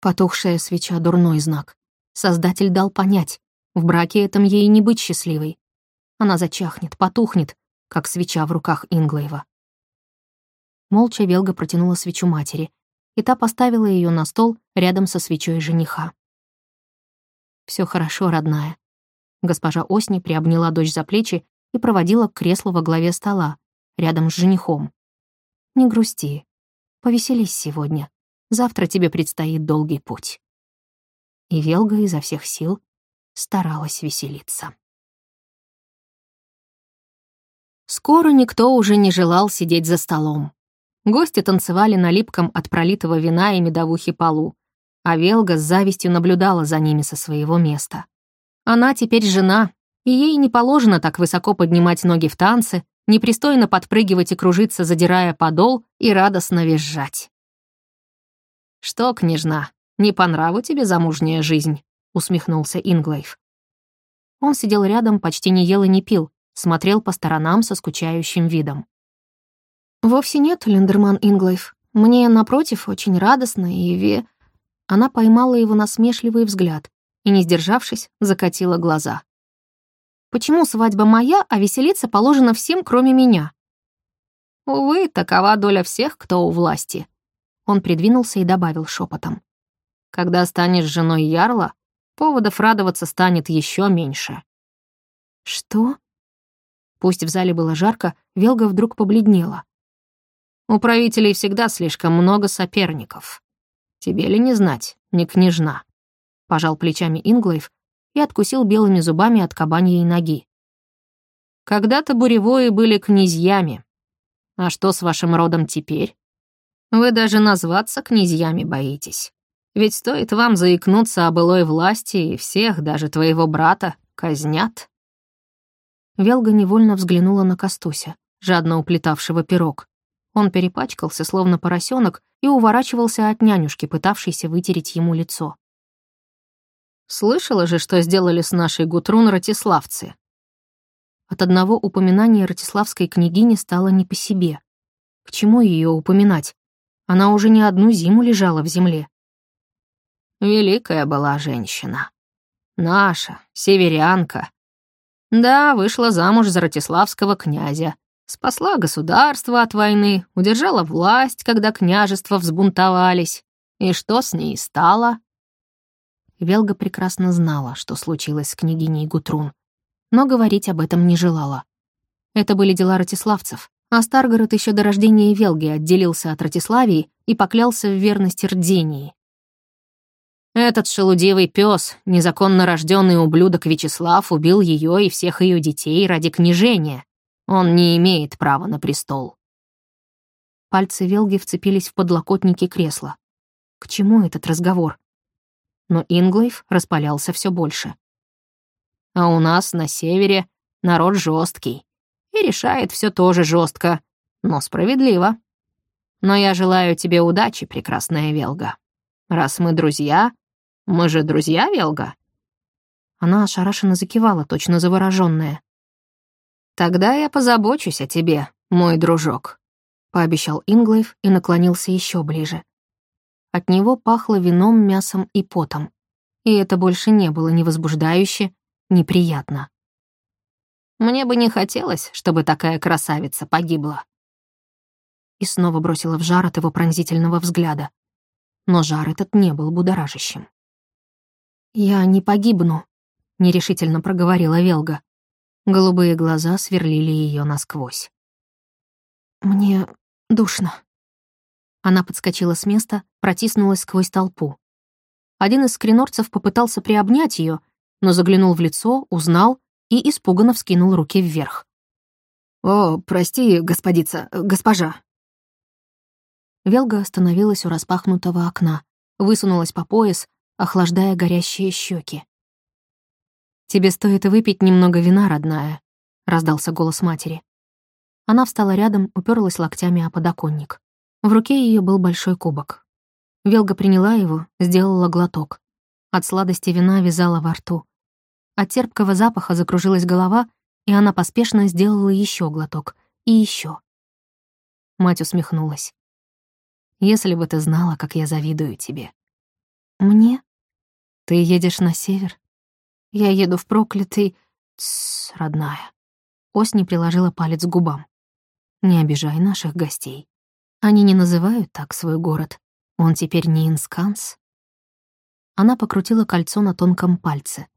Потухшая свеча — дурной знак. Создатель дал понять, в браке этом ей не быть счастливой. Она зачахнет, потухнет, как свеча в руках Инглейва. Молча Велга протянула свечу матери, и та поставила ее на стол рядом со свечой жениха. Все хорошо, родная». Госпожа Осни приобняла дочь за плечи и проводила к креслу во главе стола, рядом с женихом. «Не грусти. Повеселись сегодня. Завтра тебе предстоит долгий путь». И Велга изо всех сил старалась веселиться. Скоро никто уже не желал сидеть за столом. Гости танцевали на липком от пролитого вина и медовухи полу, а Велга с завистью наблюдала за ними со своего места. Она теперь жена, и ей не положено так высоко поднимать ноги в танце, непристойно подпрыгивать и кружиться, задирая подол, и радостно визжать. «Что, княжна, не по нраву тебе замужняя жизнь?» — усмехнулся Инглейв. Он сидел рядом, почти не ел и не пил, смотрел по сторонам со скучающим видом. «Вовсе нет, Лендерман Инглейв. Мне, напротив, очень радостно и ве...» Она поймала его насмешливый взгляд и, не сдержавшись, закатила глаза. «Почему свадьба моя, а веселиться положено всем, кроме меня?» «Увы, такова доля всех, кто у власти», он придвинулся и добавил шепотом. «Когда станешь женой Ярла, поводов радоваться станет еще меньше». «Что?» Пусть в зале было жарко, Велга вдруг побледнела. «У правителей всегда слишком много соперников. Тебе ли не знать, не княжна?» Пожал плечами Инглейв и откусил белыми зубами от кабаньей ноги. «Когда-то буревои были князьями. А что с вашим родом теперь?» Вы даже назваться князьями боитесь. Ведь стоит вам заикнуться о былой власти, и всех, даже твоего брата, казнят». Велга невольно взглянула на Костуся, жадно уплетавшего пирог. Он перепачкался, словно поросенок, и уворачивался от нянюшки, пытавшейся вытереть ему лицо. «Слышала же, что сделали с нашей Гутрун ратиславцы?» От одного упоминания ратиславской княгини стало не по себе. К чему ее упоминать? Она уже не одну зиму лежала в земле. Великая была женщина. Наша, северянка. Да, вышла замуж за ратиславского князя. Спасла государство от войны, удержала власть, когда княжества взбунтовались. И что с ней стало? Велга прекрасно знала, что случилось с княгиней Гутрун, но говорить об этом не желала. Это были дела ратиславцев, а Старгород еще до рождения Велги отделился от Ратиславии и поклялся в верности Рдении. Этот шелудивый пес, незаконно рожденный ублюдок Вячеслав, убил ее и всех ее детей ради княжения. Он не имеет права на престол. Пальцы Велги вцепились в подлокотники кресла. К чему этот разговор? Но Инглейв распалялся все больше. А у нас на севере народ жесткий и решает все тоже жестко, но справедливо. Но я желаю тебе удачи, прекрасная Велга. Раз мы друзья, мы же друзья, Велга?» Она ошарашенно закивала, точно заворожённая. «Тогда я позабочусь о тебе, мой дружок», — пообещал Инглейв и наклонился еще ближе. От него пахло вином, мясом и потом. И это больше не было ни возбуждающе, ни приятно. Мне бы не хотелось, чтобы такая красавица погибла. И снова бросила в жар от его пронзительного взгляда. Но жар этот не был будоражащим. «Я не погибну», — нерешительно проговорила Велга. Голубые глаза сверлили ее насквозь. «Мне душно». Она подскочила с места, протиснулась сквозь толпу. Один из скринорцев попытался приобнять ее, но заглянул в лицо, узнал и испуганно вскинул руки вверх. «О, прости, господица, госпожа». Велга остановилась у распахнутого окна, высунулась по пояс, охлаждая горящие щеки. «Тебе стоит выпить немного вина, родная», — раздался голос матери. Она встала рядом, уперлась локтями о подоконник. В руке ее был большой кубок. Велга приняла его, сделала глоток. От сладости вина вязала во рту. От терпкого запаха закружилась голова, и она поспешно сделала еще глоток. И еще. Мать усмехнулась. «Если бы ты знала, как я завидую тебе». «Мне? Ты едешь на север? Я еду в проклятый... Тссс, родная». Осни приложила палец к губам. «Не обижай наших гостей. Они не называют так свой город. Он теперь Ниинсканс». Она покрутила кольцо на тонком пальце.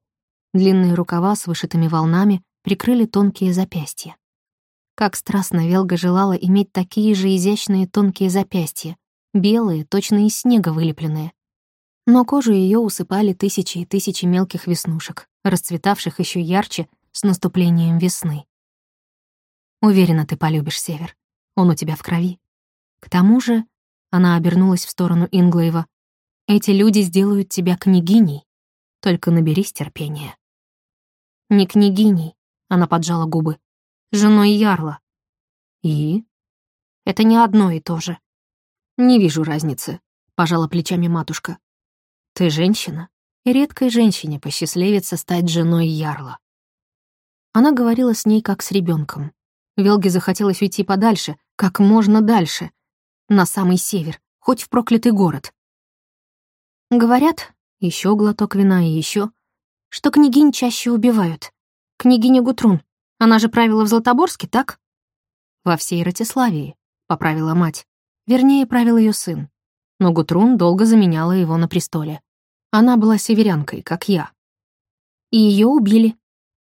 Длинные рукава с вышитыми волнами прикрыли тонкие запястья. Как страстно Велга желала иметь такие же изящные тонкие запястья, белые, точно из снега вылепленные. Но кожу ее усыпали тысячи и тысячи мелких веснушек, расцветавших еще ярче с наступлением весны. Уверена, ты полюбишь север. Он у тебя в крови. К тому же, она обернулась в сторону Инглейва, эти люди сделают тебя княгиней. Только наберись терпения. Не княгиней, она поджала губы. Женой Ярла. И? Это не одно и то же. Не вижу разницы, пожала плечами матушка. Ты женщина, и редкой женщине посчастливится стать женой Ярла. Она говорила с ней как с ребенком. Велге захотелось уйти подальше, как можно дальше, на самый север, хоть в проклятый город. Говорят, еще глоток вина и еще, что княгинь чаще убивают. Княгиня Гутрун, она же правила в Златоборске, так? Во всей Ратиславии, поправила мать. Вернее, правил ее сын. Но Гутрун долго заменяла его на престоле. Она была северянкой, как я. И ее убили.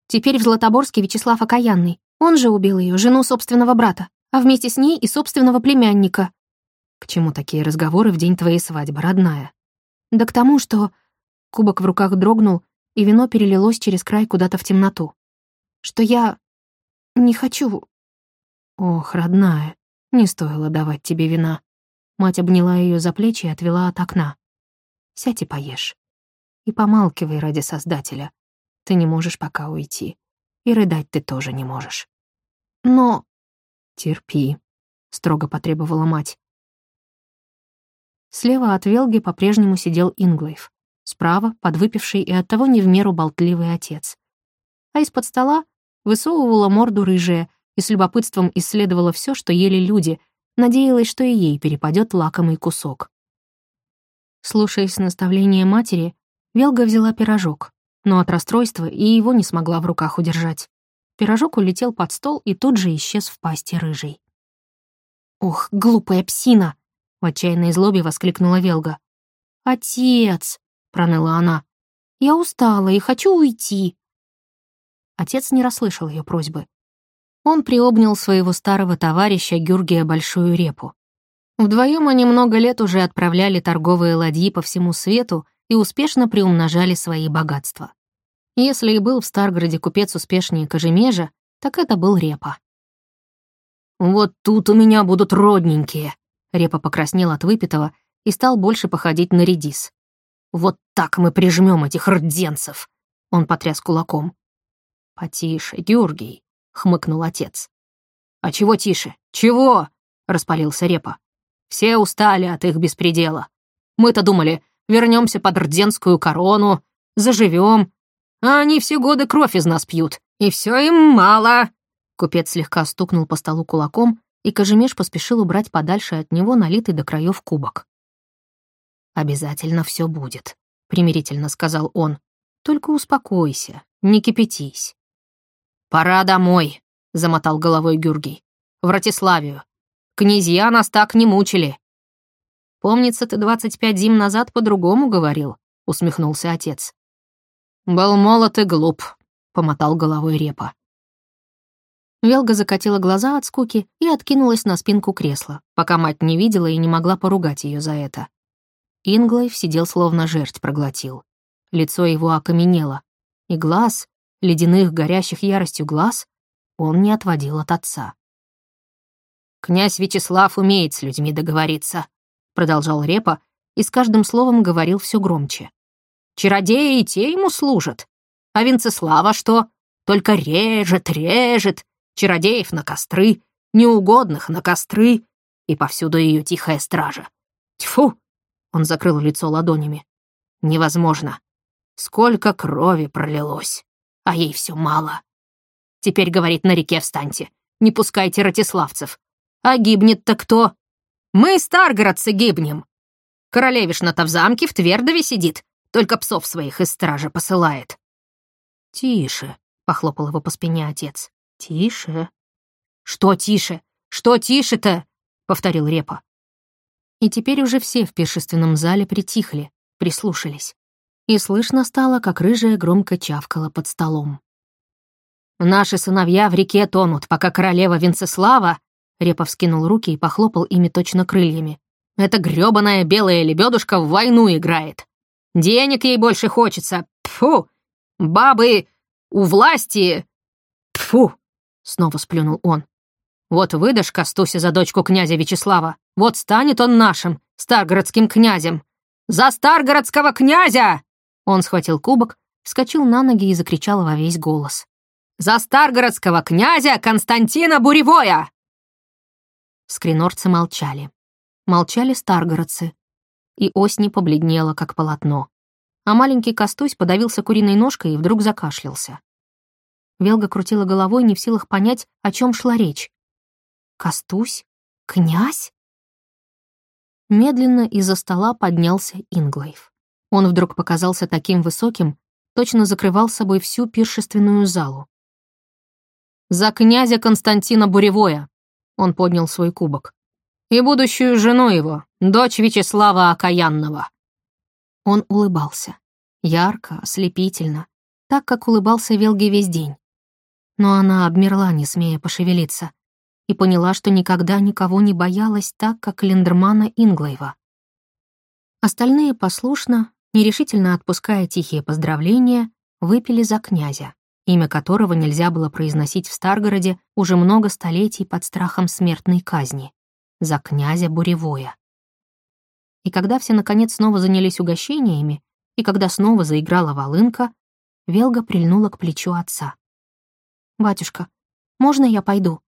Теперь в Златоборске Вячеслав Окаянный. Он же убил ее, жену собственного брата, а вместе с ней и собственного племянника. К чему такие разговоры в день твоей свадьбы, родная? Да к тому, что Кубок в руках дрогнул, и вино перелилось через край куда-то в темноту. Что я не хочу... Ох, родная, не стоило давать тебе вина. Мать обняла ее за плечи и отвела от окна. Сядь и поешь. И помалкивай ради Создателя. Ты не можешь пока уйти. И рыдать ты тоже не можешь. Но... Терпи. строго потребовала мать. Слева от Велги по-прежнему сидел Инглейв. Справа — подвыпивший и оттого не в меру болтливый отец. А из-под стола высовывала морду рыжая и с любопытством исследовала все, что ели люди, надеялась, что и ей перепадет лакомый кусок. Слушаясь наставления матери, Велга взяла пирожок, но от расстройства и его не смогла в руках удержать. Пирожок улетел под стол и тут же исчез в пасти рыжей. «Ох, глупая псина!» — в отчаянной злобе воскликнула Велга. «Отец!» — проныла она. «Я устала и хочу уйти». Отец не расслышал ее просьбы. Он приобнял своего старого товарища Гюргия Большую Репу. Вдвоем они много лет уже отправляли торговые ладьи по всему свету и успешно приумножали свои богатства. Если и был в Старгороде купец успешнее Кожемежа, так это был Репа. «Вот тут у меня будут родненькие», — Репа покраснел от выпитого и стал больше походить на редис. «Вот так мы прижмем этих рденцев», — он потряс кулаком. «Потише, Георгий», — хмыкнул отец. «А чего тише? Чего?» — распалился Репа. «Все устали от их беспредела. Мы-то думали, вернемся под рденскую корону, заживем, а они все годы кровь из нас пьют, и все им мало». Купец слегка стукнул по столу кулаком, и Кожемеш поспешил убрать подальше от него налитый до краев кубок. «Обязательно все будет», — примирительно сказал он. «Только успокойся, не кипятись». «Пора домой», — замотал головой Гюргий. «В Ратиславию. Князья нас так не мучили». «Помнится, ты двадцать пять зим назад по-другому говорил», — усмехнулся отец. «Был молод и глуп», — помотал головой Репа. Велга закатила глаза от скуки и откинулась на спинку кресла, пока мать не видела и не могла поругать ее за это. Инглайв сидел словно жерть проглотил. Лицо его окаменело, и глаз, ледяных, горящих яростью глаз, он не отводил от отца. «Князь Вячеслав умеет с людьми договориться», — продолжал Репа, и с каждым словом говорил все громче. Чародеи и те ему служат. А Венцеслава что? Только режет, режет. Чародеев на костры, неугодных на костры. И повсюду ее тихая стража. Тьфу! Он закрыл лицо ладонями. Невозможно. Сколько крови пролилось. А ей все мало. Теперь, говорит, на реке встаньте. Не пускайте ратиславцев. А гибнет-то кто? Мы, старгородцы, гибнем. Королевишна-то в замке в Твердове сидит, только псов своих из стражи посылает». «Тише», — похлопал его по спине отец. «Тише». «Что тише? Что тише-то?» — повторил Репа. И теперь уже все в пиршественном зале притихли, прислушались. И слышно стало, как рыжая громко чавкала под столом. «Наши сыновья в реке тонут, пока королева Венцеслава...» Репа вскинул руки и похлопал ими точно крыльями. «Эта грёбаная белая лебедушка в войну играет. Денег ей больше хочется. Тфу! Бабы у власти... Тфу! Снова сплюнул он. Вот выдашь Костуся за дочку князя Вячеслава, вот станет он нашим, старгородским князем. За старгородского князя! Он схватил кубок, вскочил на ноги и закричал во весь голос. «За старгородского князя Константина Буревоя!» Скринорцы молчали. Молчали старгородцы, и Осни побледнела, как полотно. А маленький Костусь подавился куриной ножкой и вдруг закашлялся. Велга крутила головой, не в силах понять, о чем шла речь. «Костусь? Князь?» Медленно из-за стола поднялся Инглейв. Он вдруг показался таким высоким, точно закрывал собой всю пиршественную залу. «За князя Константина Буревоя!» Он поднял свой кубок и будущую жену его, дочь Вячеслава Окаянного». Он улыбался. Ярко, ослепительно, так, как улыбался Велге весь день. Но она обмерла, не смея пошевелиться, и поняла, что никогда никого не боялась так, как Лендермана Инглейва. Остальные послушно, нерешительно отпуская тихие поздравления, выпили за князя, имя которого нельзя было произносить в Старгороде уже много столетий под страхом смертной казни за князя Буревоя. И когда все наконец снова занялись угощениями, и когда снова заиграла волынка, Велга прильнула к плечу отца. «Батюшка, можно я пойду?»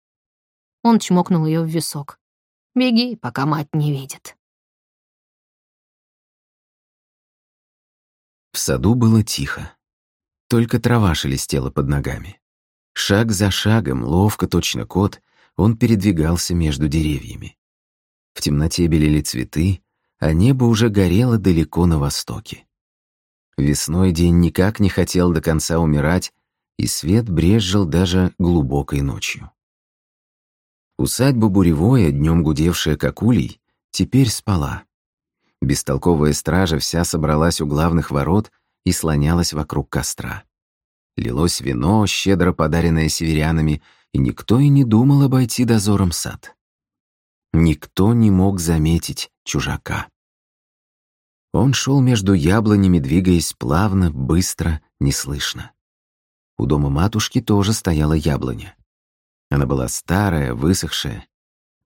Он чмокнул ее в висок. Беги, пока мать не видит. В саду было тихо. Только трава шелестела под ногами. Шаг за шагом, ловко, точно кот, он передвигался между деревьями. В темноте белели цветы, а небо уже горело далеко на востоке. Весной день никак не хотел до конца умирать, и свет брезжил даже глубокой ночью. Усадьба Буревое, днем гудевшая как улей, теперь спала. Бестолковая стража вся собралась у главных ворот и слонялась вокруг костра. Лилось вино, щедро подаренное северянами, и никто и не думал обойти дозором сад. Никто не мог заметить чужака. Он шел между яблонями, двигаясь плавно, быстро, неслышно. У дома матушки тоже стояла яблоня. Она была старая, высохшая.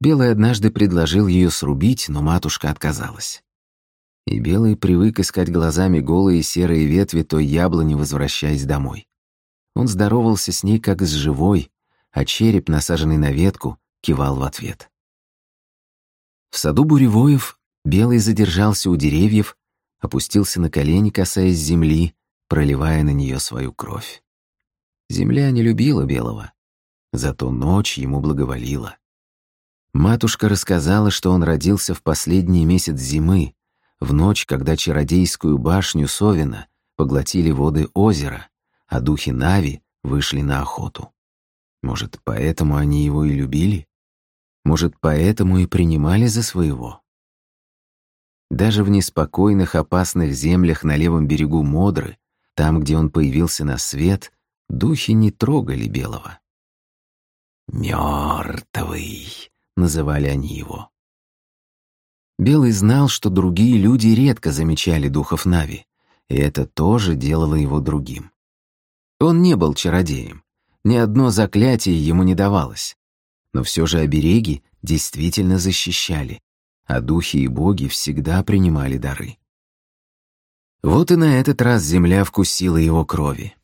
Белый однажды предложил ее срубить, но матушка отказалась. И Белый привык искать глазами голые серые ветви той яблони, возвращаясь домой. Он здоровался с ней как с живой, а череп, насаженный на ветку, кивал в ответ. В саду Буревоев Белый задержался у деревьев, опустился на колени, касаясь земли, проливая на нее свою кровь. Земля не любила Белого, зато ночь ему благоволила. Матушка рассказала, что он родился в последний месяц зимы, в ночь, когда чародейскую башню Совина поглотили воды озера, а духи Нави вышли на охоту. Может, поэтому они его и любили? Может, поэтому и принимали за своего? Даже в неспокойных, опасных землях на левом берегу Модры, там, где он появился на свет, духи не трогали Белого. «Мёртвый», — называли они его. Белый знал, что другие люди редко замечали духов Нави, и это тоже делало его другим. Он не был чародеем, ни одно заклятие ему не давалось, но все же обереги действительно защищали, а духи и боги всегда принимали дары. Вот и на этот раз земля вкусила его крови.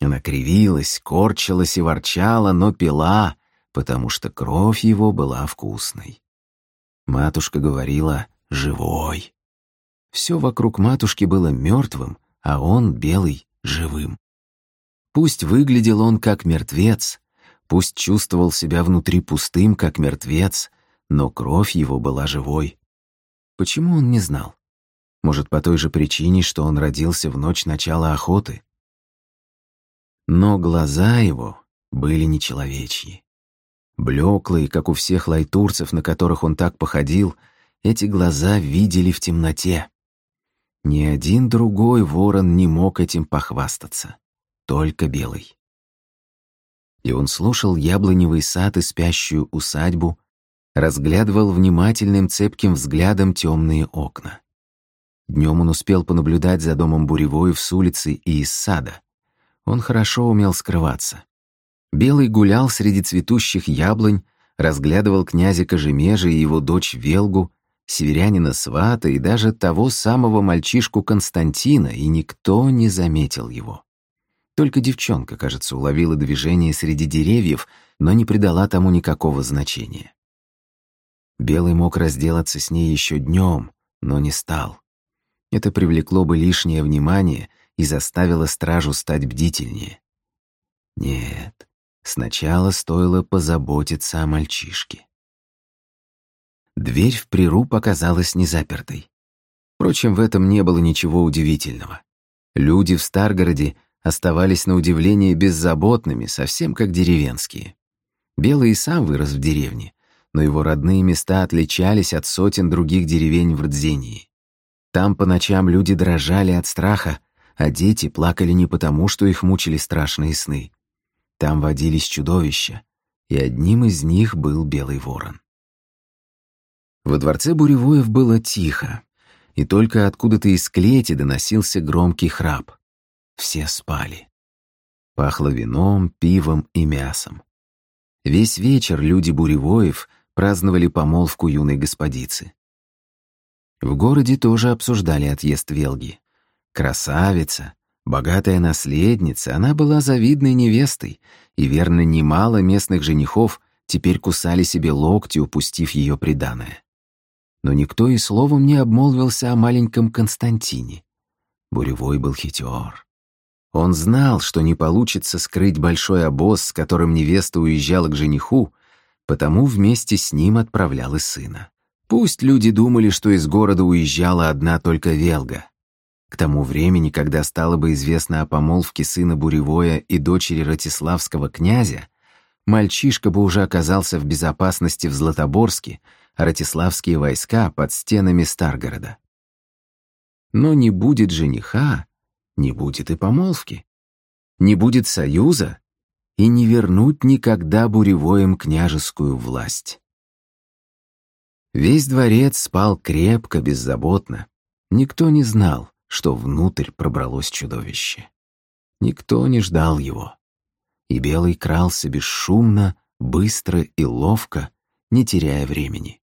Она кривилась, корчилась и ворчала, но пила, потому что кровь его была вкусной. Матушка говорила «живой». Все вокруг матушки было мертвым, а он, белый, живым. Пусть выглядел он как мертвец, пусть чувствовал себя внутри пустым, как мертвец, но кровь его была живой. Почему он не знал? Может, по той же причине, что он родился в ночь начала охоты? Но глаза его были нечеловечьи. Блеклые, как у всех лайтурцев, на которых он так походил, эти глаза видели в темноте. Ни один другой ворон не мог этим похвастаться, только белый. И он слушал яблоневый сад и спящую усадьбу, разглядывал внимательным цепким взглядом темные окна. Днем он успел понаблюдать за домом Буревоев с улицы и из сада. Он хорошо умел скрываться. Белый гулял среди цветущих яблонь, разглядывал князя Кожемежа и его дочь Велгу, северянина Свата и даже того самого мальчишку Константина, и никто не заметил его. Только девчонка, кажется, уловила движение среди деревьев, но не придала тому никакого значения. Белый мог разделаться с ней еще днем, но не стал. Это привлекло бы лишнее внимание и заставило стражу стать бдительнее. Нет, сначала стоило позаботиться о мальчишке. Дверь в прируб оказалась незапертой. Впрочем, в этом не было ничего удивительного. Люди в Старгороде оставались на удивление беззаботными, совсем как деревенские. Белый и сам вырос в деревне, но его родные места отличались от сотен других деревень в Рдзении. Там по ночам люди дрожали от страха, а дети плакали не потому, что их мучили страшные сны. Там водились чудовища, и одним из них был Белый Ворон. Во дворце Буревоев было тихо, и только откуда-то из клети доносился громкий храп. Все спали. Пахло вином, пивом и мясом. Весь вечер люди Буревоев праздновали помолвку юной господицы. В городе тоже обсуждали отъезд Велги. Красавица, богатая наследница, она была завидной невестой, и верно немало местных женихов теперь кусали себе локти, упустив ее приданое. Но никто и словом не обмолвился о маленьком Константине. Буревой был хитер. Он знал, что не получится скрыть большой обоз, с которым невеста уезжала к жениху, потому вместе с ним отправлял и сына. Пусть люди думали, что из города уезжала одна только Велга. К тому времени, когда стало бы известно о помолвке сына Буревоя и дочери Ратиславского князя, мальчишка бы уже оказался в безопасности в Златоборске, а ратиславские войска под стенами Старгорода. Но не будет жениха, не будет и помолвки. Не будет союза, и не вернуть никогда буревоем княжескую власть. Весь дворец спал крепко, беззаботно. Никто не знал, что внутрь пробралось чудовище. Никто не ждал его. И Белый крался бесшумно, быстро и ловко, не теряя времени.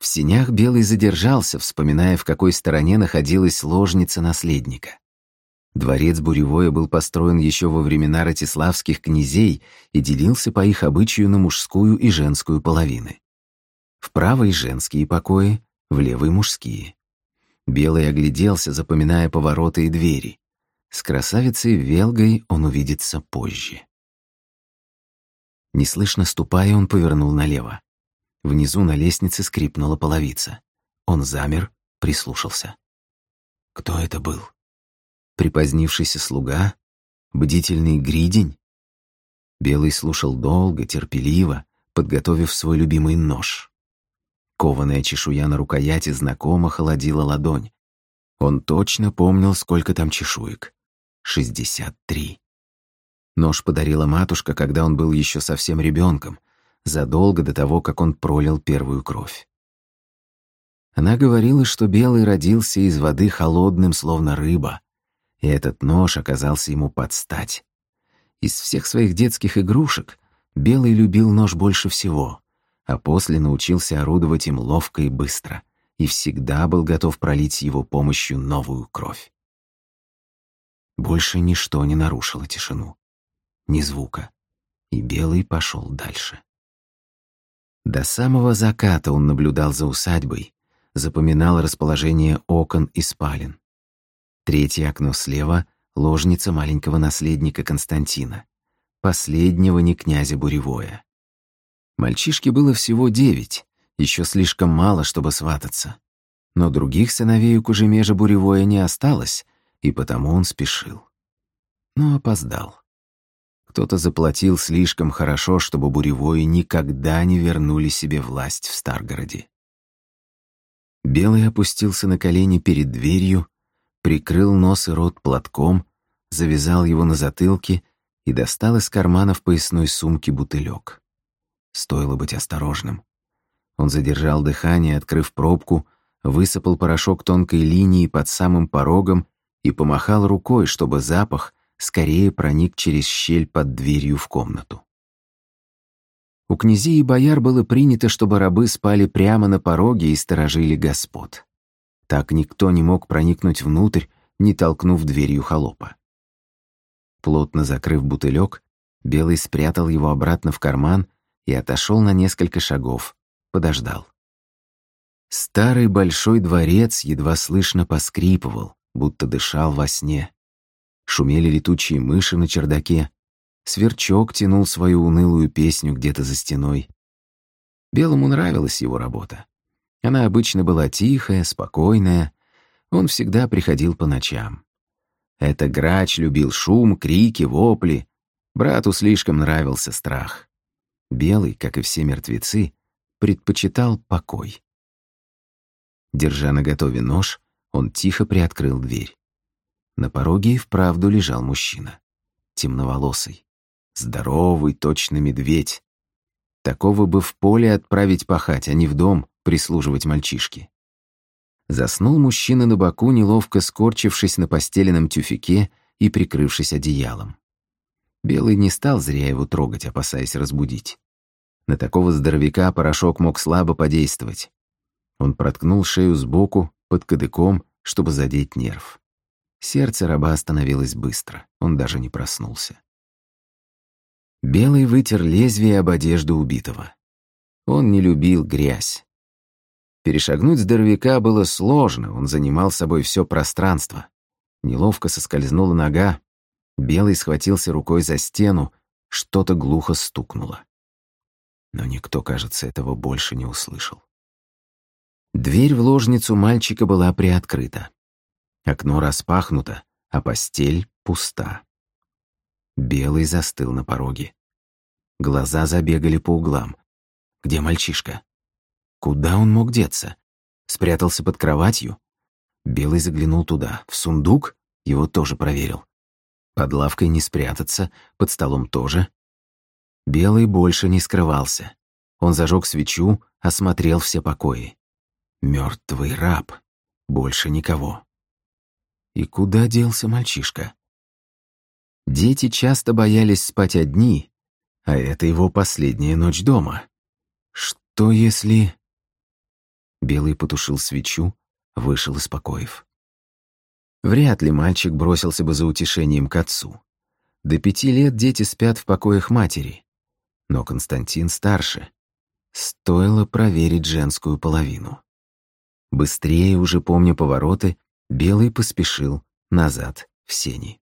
В синях Белый задержался, вспоминая, в какой стороне находилась ложница наследника. Дворец Буревое был построен еще во времена ратиславских князей и делился по их обычаю на мужскую и женскую половины. В правой — женские покои, в левой — мужские. Белый огляделся, запоминая повороты и двери. С красавицей Велгой он увидится позже. Неслышно ступая, он повернул налево. Внизу на лестнице скрипнула половица. Он замер, прислушался. Кто это был? Припозднившийся слуга? Бдительный гридень? Белый слушал долго, терпеливо, подготовив свой любимый нож. Кованая чешуя на рукояти знакомо холодила ладонь. Он точно помнил, сколько там чешуек. Шестьдесят три. Нож подарила матушка, когда он был еще совсем ребенком, задолго до того, как он пролил первую кровь. Она говорила, что Белый родился из воды холодным, словно рыба, и этот нож оказался ему под стать. Из всех своих детских игрушек Белый любил нож больше всего, а после научился орудовать им ловко и быстро, и всегда был готов пролить его помощью новую кровь. Больше ничто не нарушило тишину. Ни звука. И Белый пошел дальше. До самого заката он наблюдал за усадьбой, запоминал расположение окон и спален. Третье окно слева — ложница маленького наследника Константина, последнего не князя Буревоя. Мальчишке было всего девять, еще слишком мало, чтобы свататься. Но других сыновей у Кужемежа Буревоя не осталось, и потому он спешил. Но опоздал. Кто-то заплатил слишком хорошо, чтобы буревои никогда не вернули себе власть в Старгороде. Белый опустился на колени перед дверью, прикрыл нос и рот платком, завязал его на затылке и достал из кармана в поясной сумке бутылек. Стоило быть осторожным. Он задержал дыхание, открыв пробку, высыпал порошок тонкой линии под самым порогом и помахал рукой, чтобы запах скорее проник через щель под дверью в комнату. У князей и бояр было принято, чтобы рабы спали прямо на пороге и сторожили господ. Так никто не мог проникнуть внутрь, не толкнув дверью холопа. Плотно закрыв бутылек, Белый спрятал его обратно в карман и отошел на несколько шагов, подождал. Старый большой дворец едва слышно поскрипывал, будто дышал во сне. Шумели летучие мыши на чердаке. Сверчок тянул свою унылую песню где-то за стеной. Белому нравилась его работа. Она обычно была тихая, спокойная. Он всегда приходил по ночам. Это грач любил шум, крики, вопли. Брату слишком нравился страх. Белый, как и все мертвецы, предпочитал покой. Держа наготове нож, он тихо приоткрыл дверь. На пороге и вправду лежал мужчина. Темноволосый. Здоровый, точно медведь. Такого бы в поле отправить пахать, а не в дом прислуживать мальчишке. Заснул мужчина на боку, неловко скорчившись на постеленном тюфике и прикрывшись одеялом. Белый не стал зря его трогать, опасаясь разбудить. На такого здоровяка порошок мог слабо подействовать. Он проткнул шею сбоку, под кадыком, чтобы задеть нерв. Сердце раба остановилось быстро, он даже не проснулся. Белый вытер лезвие об одежду убитого. Он не любил грязь. Перешагнуть здоровяка было сложно, он занимал собой все пространство. Неловко соскользнула нога. Белый схватился рукой за стену, что-то глухо стукнуло. Но никто, кажется, этого больше не услышал. Дверь в ложницу мальчика была приоткрыта. Окно распахнуто, а постель пуста. Белый застыл на пороге. Глаза забегали по углам. Где мальчишка? Куда он мог деться? Спрятался под кроватью? Белый заглянул туда, в сундук, его тоже проверил. Под лавкой не спрятаться, под столом тоже. Белый больше не скрывался. Он зажег свечу, осмотрел все покои. Мертвый раб. Больше никого. И куда делся мальчишка? Дети часто боялись спать одни, а это его последняя ночь дома. Что если... Белый потушил свечу, вышел из покоев. Вряд ли мальчик бросился бы за утешением к отцу. До пяти лет дети спят в покоях матери. Но Константин старше. Стоило проверить женскую половину. Быстрее, уже помня повороты, Белый поспешил назад в сени.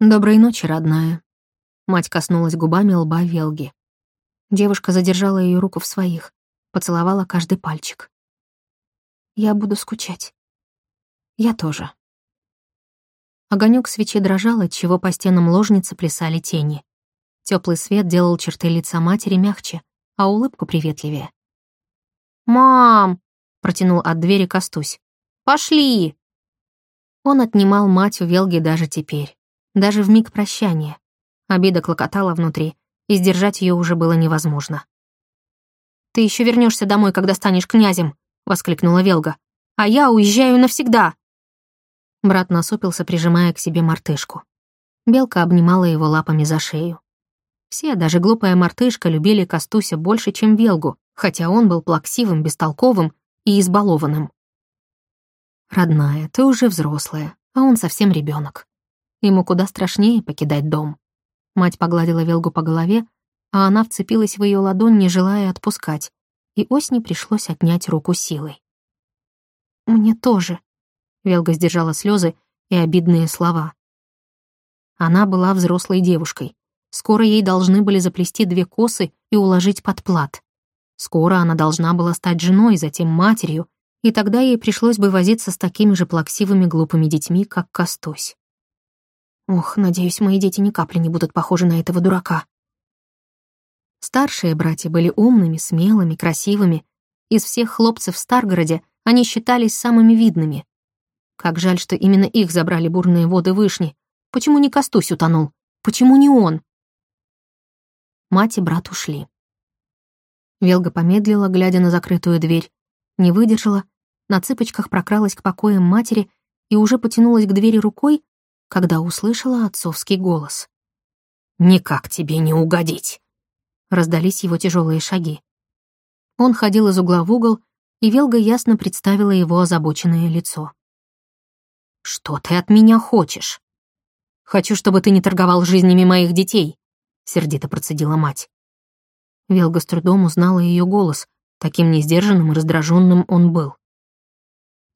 «Доброй ночи, родная». Мать коснулась губами лба Велги. Девушка задержала ее руку в своих, поцеловала каждый пальчик. «Я буду скучать». «Я тоже». Огонек свечи дрожал, отчего по стенам ложницы плясали тени. Теплый свет делал черты лица матери мягче, а улыбку приветливее. «Мам!» — протянул от двери Костусь. «Пошли!» Он отнимал мать у Велги даже теперь, даже в миг прощания. Обида клокотала внутри, и сдержать ее уже было невозможно. «Ты еще вернешься домой, когда станешь князем!» — воскликнула Велга. «А я уезжаю навсегда!» Брат насупился, прижимая к себе мартышку. Белка обнимала его лапами за шею. Все, даже глупая мартышка, любили Костуся больше, чем Велгу, хотя он был плаксивым, бестолковым и избалованным. «Родная, ты уже взрослая, а он совсем ребенок. Ему куда страшнее покидать дом. Мать погладила Велгу по голове, а она вцепилась в ее ладонь, не желая отпускать, и Осни пришлось отнять руку силой. «Мне тоже», — Велга сдержала слезы и обидные слова. Она была взрослой девушкой. Скоро ей должны были заплести две косы и уложить под плат. Скоро она должна была стать женой, затем матерью, и тогда ей пришлось бы возиться с такими же плаксивыми глупыми детьми, как Костусь. Ох, надеюсь, мои дети ни капли не будут похожи на этого дурака. Старшие братья были умными, смелыми, красивыми. Из всех хлопцев в Старгороде они считались самыми видными. Как жаль, что именно их забрали бурные воды вышни. Почему не Костусь утонул? Почему не он? Мать и брат ушли. Велга помедлила, глядя на закрытую дверь, не выдержала, на цыпочках прокралась к покоям матери и уже потянулась к двери рукой, когда услышала отцовский голос. «Никак тебе не угодить!» Раздались его тяжелые шаги. Он ходил из угла в угол, и Велга ясно представила его озабоченное лицо. «Что ты от меня хочешь?» «Хочу, чтобы ты не торговал жизнями моих детей», — сердито процедила мать. Велга с трудом узнала ее голос, таким несдержанным и раздраженным он был.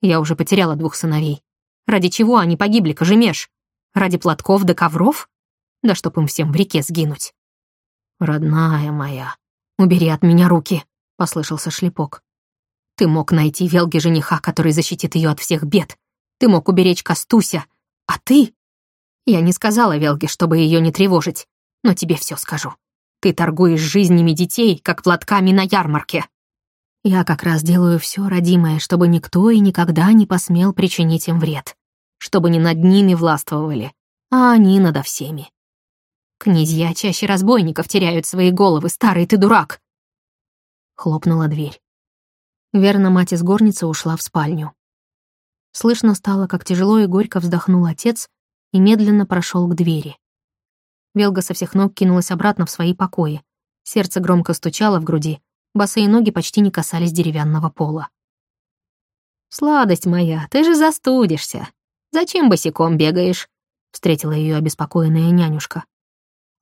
«Я уже потеряла двух сыновей. Ради чего они погибли, Кожемеш? Ради платков да ковров? Да чтоб им всем в реке сгинуть. «Родная моя, убери от меня руки», — послышался шлепок. «Ты мог найти Велге жениха, который защитит ее от всех бед. Ты мог уберечь Костуся. А ты...» Я не сказала Велге, чтобы ее не тревожить, но тебе все скажу. Ты торгуешь жизнями детей, как платками на ярмарке. Я как раз делаю все, родимое, чтобы никто и никогда не посмел причинить им вред чтобы не над ними властвовали, а они надо всеми. Князья чаще разбойников теряют свои головы, старый ты дурак!» Хлопнула дверь. Верно, мать из горницы ушла в спальню. Слышно стало, как тяжело и горько вздохнул отец и медленно прошел к двери. Велга со всех ног кинулась обратно в свои покои. Сердце громко стучало в груди, босые ноги почти не касались деревянного пола. «Сладость моя, ты же застудишься», Зачем босиком бегаешь? — встретила ее обеспокоенная нянюшка.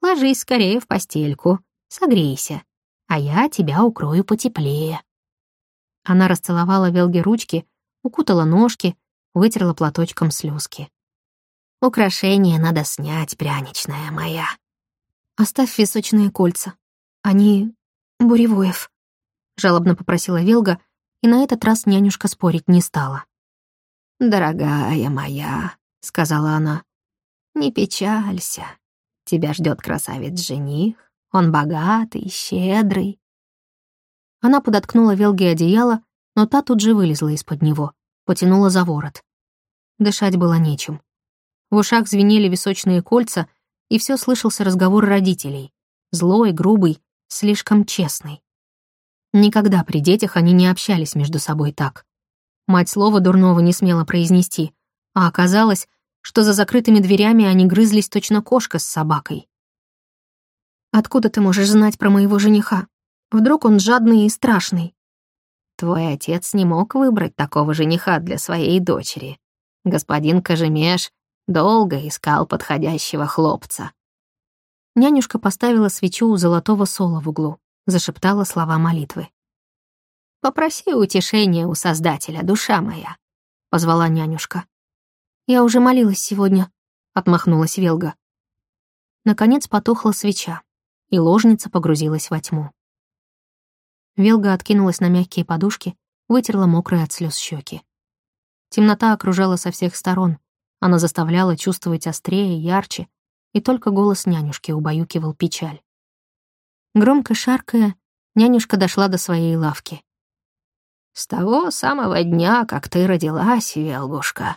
«Ложись скорее в постельку, согрейся, а я тебя укрою потеплее». Она расцеловала Велге ручки, укутала ножки, вытерла платочком слезки. «Украшения надо снять, пряничная моя». «Оставь височные кольца. Они буревоев», — жалобно попросила Велга, и на этот раз нянюшка спорить не стала. «Дорогая моя», — сказала она, — «не печалься. Тебя ждет красавец-жених, он богатый, щедрый». Она подоткнула Велге одеяло, но та тут же вылезла из-под него, потянула за ворот. Дышать было нечем. В ушах звенели височные кольца, и все слышался разговор родителей. Злой, грубый, слишком честный. Никогда при детях они не общались между собой так. Мать слова дурного не смела произнести, а оказалось, что за закрытыми дверями они грызлись точно кошка с собакой. «Откуда ты можешь знать про моего жениха? Вдруг он жадный и страшный?» «Твой отец не мог выбрать такого жениха для своей дочери. Господин Кожемеш долго искал подходящего хлопца». Нянюшка поставила свечу у золотого сола в углу, зашептала слова молитвы. Попроси утешения у Создателя, душа моя», — позвала нянюшка. «Я уже молилась сегодня», — отмахнулась Велга. Наконец потухла свеча, и ложница погрузилась во тьму. Велга откинулась на мягкие подушки, вытерла мокрые от слез щеки. Темнота окружала со всех сторон, она заставляла чувствовать острее, ярче, и только голос нянюшки убаюкивал печаль. Громко шаркая, нянюшка дошла до своей лавки. С того самого дня, как ты родилась, Велгушка,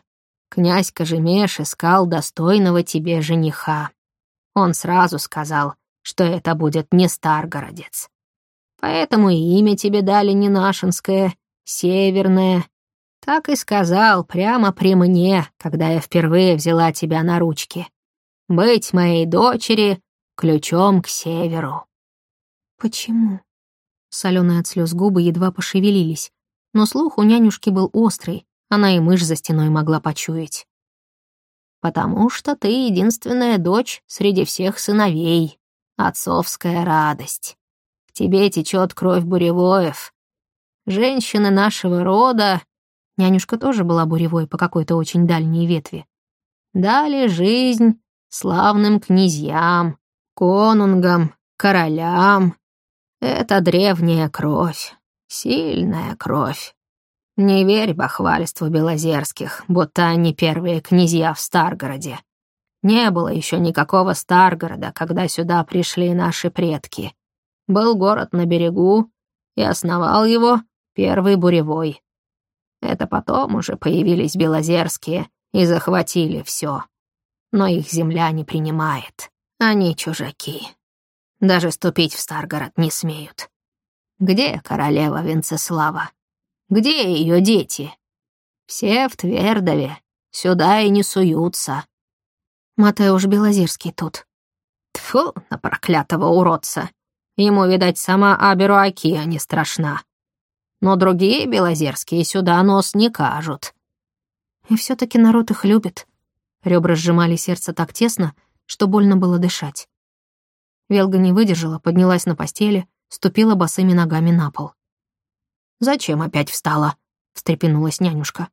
князь Кожемеш искал достойного тебе жениха. Он сразу сказал, что это будет не Старгородец. Поэтому и имя тебе дали не нашинское, северное. Так и сказал прямо при мне, когда я впервые взяла тебя на ручки. Быть моей дочери ключом к северу. Почему? Соленые от слез губы едва пошевелились, но слух у нянюшки был острый, она и мышь за стеной могла почуять. «Потому что ты единственная дочь среди всех сыновей, отцовская радость. Тебе течет кровь буревоев. Женщины нашего рода...» Нянюшка тоже была буревой по какой-то очень дальней ветви. «Дали жизнь славным князьям, конунгам, королям. Это древняя кровь. Сильная кровь. Не верь бахвальству Белозерских, будто они первые князья в Старгороде. Не было еще никакого Старгорода, когда сюда пришли наши предки. Был город на берегу, и основал его первый буревой. Это потом уже появились Белозерские и захватили все. Но их земля не принимает. Они чужаки. Даже ступить в Старгород не смеют. Где королева Венцеслава? Где ее дети? Все в Твердове, сюда и не суются. Матеуш Белозерский тут. Тфу на проклятого уродца. Ему, видать, сама Аберуакия не страшна. Но другие Белозерские сюда нос не кажут. И все таки народ их любит. Ребра сжимали сердце так тесно, что больно было дышать. Велга не выдержала, поднялась на постели, ступила босыми ногами на пол. «Зачем опять встала?» — встрепенулась нянюшка.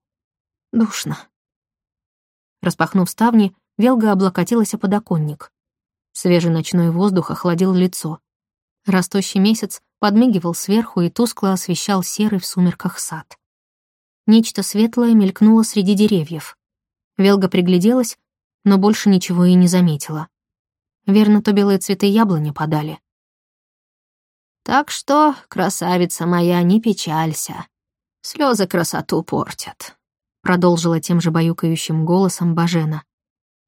«Душно». Распахнув ставни, Велга облокотилась о подоконник. Свежий ночной воздух охладил лицо. Растущий месяц подмигивал сверху и тускло освещал серый в сумерках сад. Нечто светлое мелькнуло среди деревьев. Велга пригляделась, но больше ничего и не заметила. Верно, то белые цветы яблони подали. Так что, красавица моя, не печалься. Слезы красоту портят», — продолжила тем же баюкающим голосом Бажена.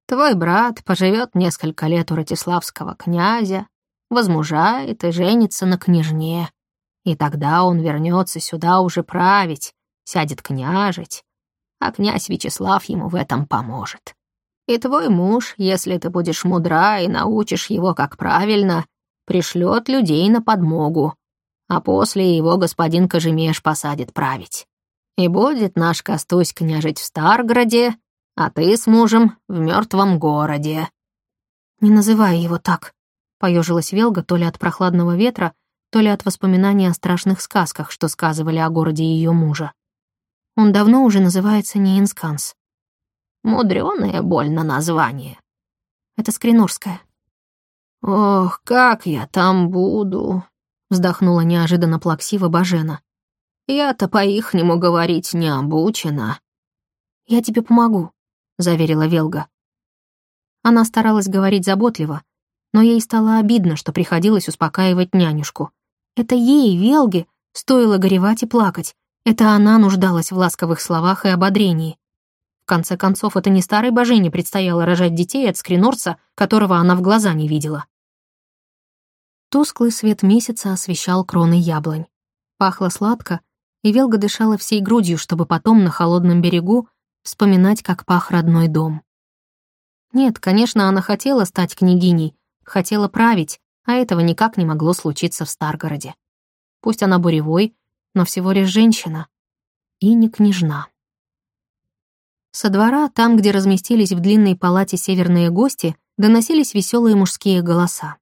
«Твой брат поживет несколько лет у Ратиславского князя, возмужает и женится на княжне. И тогда он вернется сюда уже править, сядет княжить, а князь Вячеслав ему в этом поможет. И твой муж, если ты будешь мудра и научишь его, как правильно, пришлет людей на подмогу, а после его господин Кожемеш посадит править. И будет наш Костусь княжить в Старгороде, а ты с мужем в мертвом городе». «Не называй его так», — поежилась Велга то ли от прохладного ветра, то ли от воспоминаний о страшных сказках, что сказывали о городе ее мужа. Он давно уже называется Ниинсканс. Мудрёное больно название. Это Скринорское. «Ох, как я там буду!» — вздохнула неожиданно плаксиво Бажена. «Я-то по-ихнему говорить не обучена». «Я тебе помогу», — заверила Велга. Она старалась говорить заботливо, но ей стало обидно, что приходилось успокаивать нянюшку. Это ей, Велге, стоило горевать и плакать. Это она нуждалась в ласковых словах и ободрении. В конце концов, это не старой божине предстояло рожать детей от скринорца, которого она в глаза не видела. Тусклый свет месяца освещал кроны яблонь. Пахло сладко, и Велга дышала всей грудью, чтобы потом на холодном берегу вспоминать, как пах родной дом. Нет, конечно, она хотела стать княгиней, хотела править, а этого никак не могло случиться в Старгороде. Пусть она буревой, но всего лишь женщина и не княжна. Со двора, там, где разместились в длинной палате северные гости, доносились веселые мужские голоса.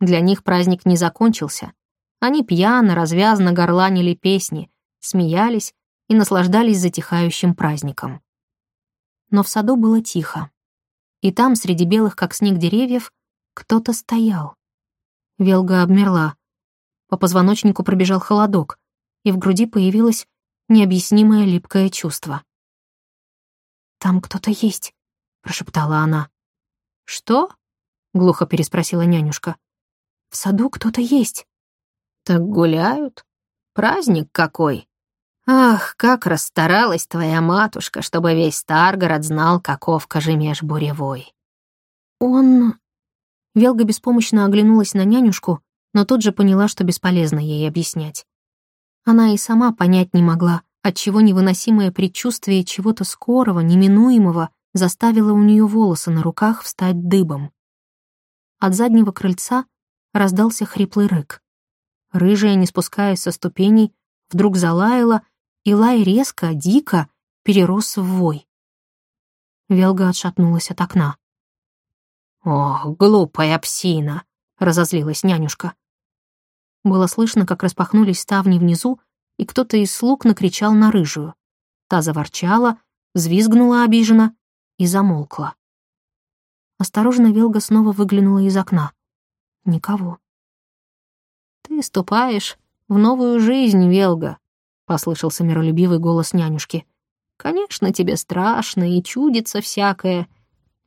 Для них праздник не закончился. Они пьяно, развязно горланили песни, смеялись и наслаждались затихающим праздником. Но в саду было тихо. И там, среди белых, как снег деревьев, кто-то стоял. Велга обмерла. По позвоночнику пробежал холодок, и в груди появилось необъяснимое липкое чувство. «Там кто-то есть», — прошептала она. «Что?» — глухо переспросила нянюшка. В саду кто-то есть. Так гуляют? Праздник какой? Ах, как расстаралась твоя матушка, чтобы весь Старгород знал, каков Кожемеш Буревой. Он... Велга беспомощно оглянулась на нянюшку, но тут же поняла, что бесполезно ей объяснять. Она и сама понять не могла, отчего невыносимое предчувствие чего-то скорого, неминуемого заставило у нее волосы на руках встать дыбом. От заднего крыльца раздался хриплый рык. Рыжая, не спускаясь со ступеней, вдруг залаяла, и лай резко, дико перерос в вой. Велга отшатнулась от окна. «Ох, глупая псина!» — разозлилась нянюшка. Было слышно, как распахнулись ставни внизу, и кто-то из слуг накричал на рыжую. Та заворчала, взвизгнула обиженно и замолкла. Осторожно Велга снова выглянула из окна. Никого. «Ты ступаешь в новую жизнь, Велга», — послышался миролюбивый голос нянюшки. «Конечно, тебе страшно и чудится всякое.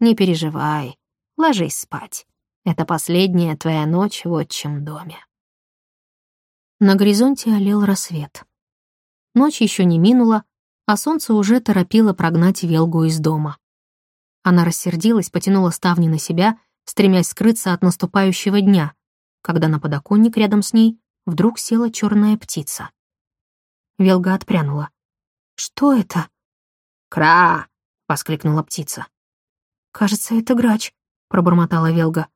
Не переживай, ложись спать. Это последняя твоя ночь в отчим доме». На горизонте олел рассвет. Ночь еще не минула, а солнце уже торопило прогнать Велгу из дома. Она рассердилась, потянула ставни на себя стремясь скрыться от наступающего дня, когда на подоконник рядом с ней вдруг села черная птица. Велга отпрянула. «Что это?» «Кра!» — воскликнула птица. «Кажется, это грач», — пробормотала Велга.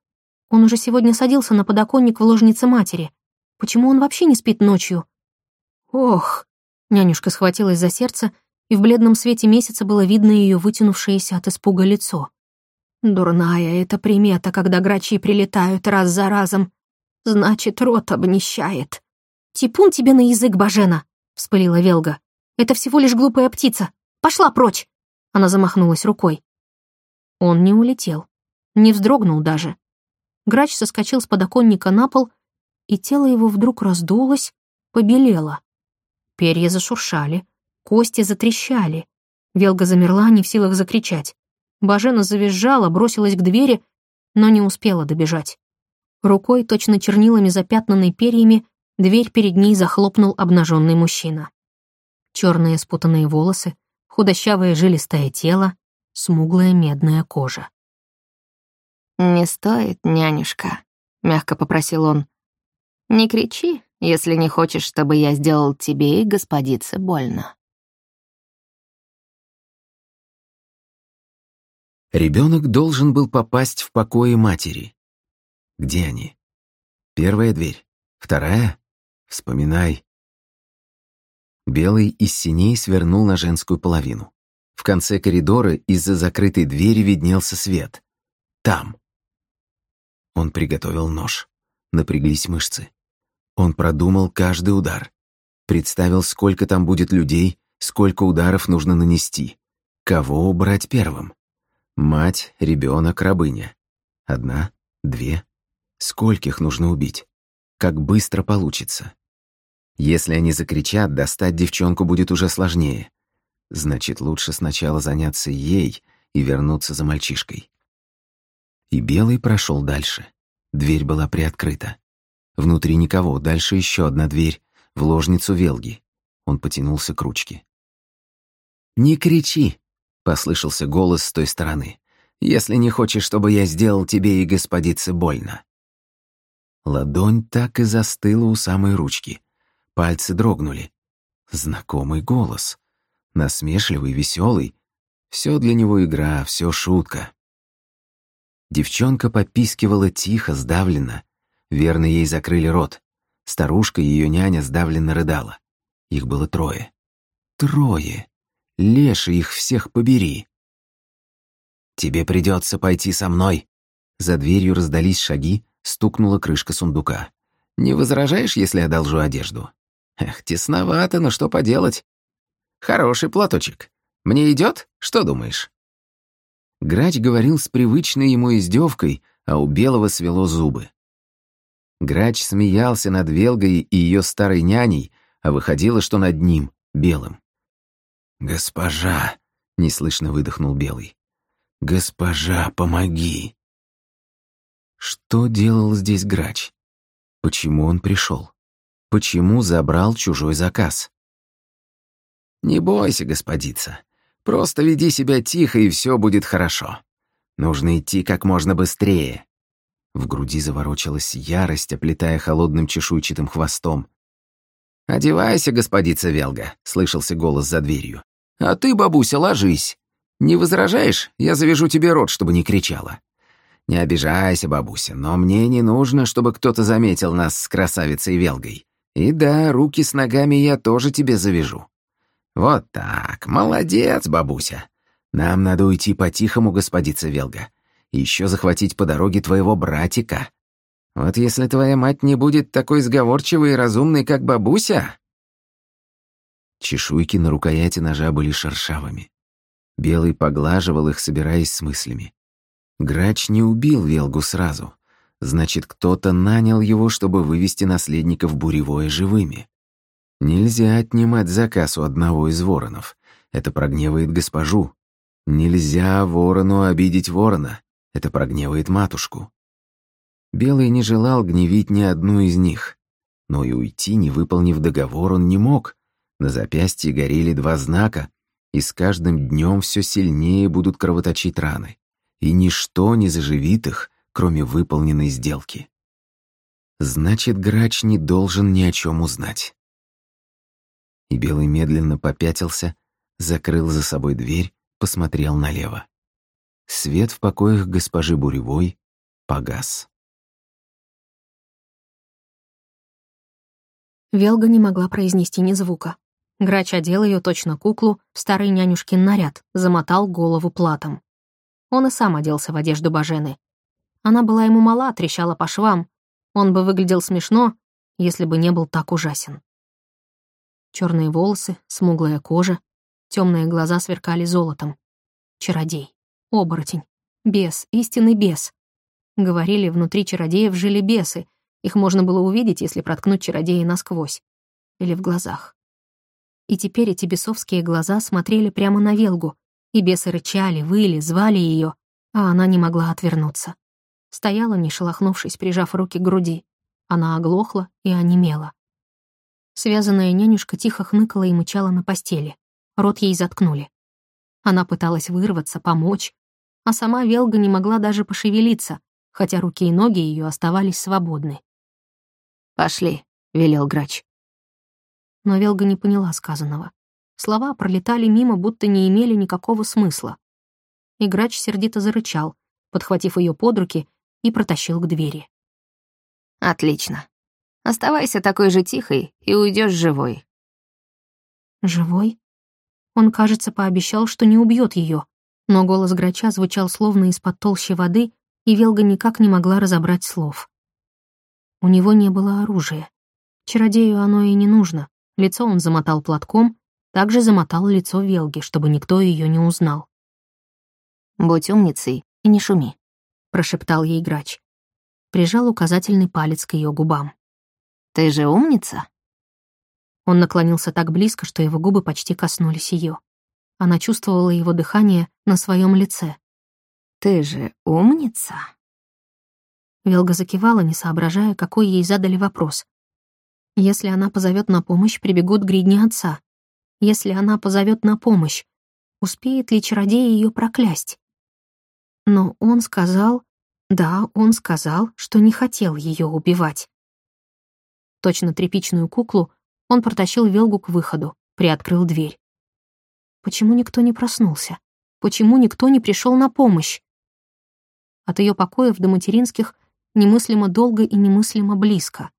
«Он уже сегодня садился на подоконник в ложнице матери. Почему он вообще не спит ночью?» «Ох!» — нянюшка схватилась за сердце, и в бледном свете месяца было видно ее вытянувшееся от испуга лицо. Дурная это примета, когда грачи прилетают раз за разом. Значит, рот обнищает. «Типун тебе на язык, Бажена!» — вспылила Велга. «Это всего лишь глупая птица. Пошла прочь!» Она замахнулась рукой. Он не улетел, не вздрогнул даже. Грач соскочил с подоконника на пол, и тело его вдруг раздулось, побелело. Перья зашуршали, кости затрещали. Велга замерла, не в силах закричать. Бажена завизжала, бросилась к двери, но не успела добежать. Рукой, точно чернилами запятнанной перьями, дверь перед ней захлопнул обнаженный мужчина. Черные спутанные волосы, худощавое жилистое тело, смуглая медная кожа. «Не стоит, нянюшка», — мягко попросил он. «Не кричи, если не хочешь, чтобы я сделал тебе и господице больно». Ребенок должен был попасть в покои матери. Где они? Первая дверь. Вторая? Вспоминай. Белый из синей свернул на женскую половину. В конце коридора из-за закрытой двери виднелся свет. Там. Он приготовил нож. Напряглись мышцы. Он продумал каждый удар. Представил, сколько там будет людей, сколько ударов нужно нанести. Кого убрать первым? Мать, ребенок, рабыня. Одна, две. Скольких нужно убить? Как быстро получится? Если они закричат, достать девчонку будет уже сложнее. Значит, лучше сначала заняться ей и вернуться за мальчишкой. И Белый прошел дальше. Дверь была приоткрыта. Внутри никого, дальше еще одна дверь, в ложницу Велги. Он потянулся к ручке. «Не кричи!» — послышался голос с той стороны. «Если не хочешь, чтобы я сделал тебе и господице больно». Ладонь так и застыла у самой ручки. Пальцы дрогнули. Знакомый голос. Насмешливый, веселый. Все для него игра, все шутка. Девчонка попискивала тихо, сдавленно. Верно, ей закрыли рот. Старушка и ее няня сдавленно рыдала. Их было трое. Трое. Леши их всех побери. «Тебе придется пойти со мной». За дверью раздались шаги, стукнула крышка сундука. «Не возражаешь, если одолжу одежду?» «Эх, тесновато, но что поделать?» «Хороший платочек. Мне идет? Что думаешь?» Грач говорил с привычной ему издевкой, а у Белого свело зубы. Грач смеялся над Велгой и ее старой няней, а выходило, что над ним, Белым. «Госпожа!» — неслышно выдохнул Белый. «Госпожа, помоги!» Что делал здесь Грач? Почему он пришел? Почему забрал чужой заказ? «Не бойся, господица. Просто веди себя тихо, и все будет хорошо. Нужно идти как можно быстрее. В груди заворочилась ярость, оплетая холодным чешуйчатым хвостом. «Одевайся, господица Велга», — слышался голос за дверью. «А ты, бабуся, ложись. Не возражаешь? Я завяжу тебе рот, чтобы не кричала». «Не обижайся, бабуся, но мне не нужно, чтобы кто-то заметил нас с красавицей Велгой. И да, руки с ногами я тоже тебе завяжу». «Вот так, молодец, бабуся. Нам надо уйти по-тихому, господица Велга еще захватить по дороге твоего братика. Вот если твоя мать не будет такой сговорчивой и разумной, как бабуся...» Чешуйки на рукояти ножа были шершавыми. Белый поглаживал их, собираясь с мыслями. Грач не убил Велгу сразу. Значит, кто-то нанял его, чтобы вывести наследников буревое живыми. Нельзя отнимать заказ у одного из воронов. Это прогневает госпожу. Нельзя ворону обидеть ворона. Это прогневает матушку. Белый не желал гневить ни одну из них, но и уйти, не выполнив договор, он не мог. На запястье горели два знака, и с каждым днем все сильнее будут кровоточить раны, и ничто не заживит их, кроме выполненной сделки. Значит, грач не должен ни о чем узнать. И Белый медленно попятился, закрыл за собой дверь, посмотрел налево. Свет в покоях госпожи Буревой погас. Велга не могла произнести ни звука. Грач одел ее точно куклу в старый нянюшкин наряд, замотал голову платом. Он и сам оделся в одежду Бажены. Она была ему мала, трещала по швам. Он бы выглядел смешно, если бы не был так ужасен. Черные волосы, смуглая кожа, темные глаза сверкали золотом. Чародей. Оборотень. Бес, истинный бес. Говорили, внутри чародеев жили бесы. Их можно было увидеть, если проткнуть чародея насквозь. Или в глазах. И теперь эти бесовские глаза смотрели прямо на Велгу, и бесы рычали, выли, звали ее, а она не могла отвернуться. Стояла, не шелохнувшись, прижав руки к груди. Она оглохла и онемела. Связанная нянюшка тихо хныкала и мычала на постели. Рот ей заткнули. Она пыталась вырваться, помочь, а сама Велга не могла даже пошевелиться, хотя руки и ноги ее оставались свободны. «Пошли», — велел грач. Но Велга не поняла сказанного. Слова пролетали мимо, будто не имели никакого смысла. И грач сердито зарычал, подхватив ее под руки и протащил к двери. «Отлично. Оставайся такой же тихой и уйдешь живой». «Живой?» Он, кажется, пообещал, что не убьет ее, но голос грача звучал словно из-под толщи воды, и Велга никак не могла разобрать слов. У него не было оружия. Чародею оно и не нужно. Лицо он замотал платком, также замотал лицо Велги, чтобы никто ее не узнал. «Будь умницей и не шуми», — прошептал ей грач. Прижал указательный палец к ее губам. «Ты же умница?» Он наклонился так близко, что его губы почти коснулись ее. Она чувствовала его дыхание на своем лице. «Ты же умница?» Велга закивала, не соображая, какой ей задали вопрос. Если она позовет на помощь, прибегут гридни отца. Если она позовет на помощь, успеет ли чародей ее проклясть? Но он сказал... Да, он сказал, что не хотел ее убивать. Точно тряпичную куклу он протащил Велгу к выходу, приоткрыл дверь. Почему никто не проснулся? Почему никто не пришел на помощь? От ее покоев до материнских немыслимо долго и немыслимо близко.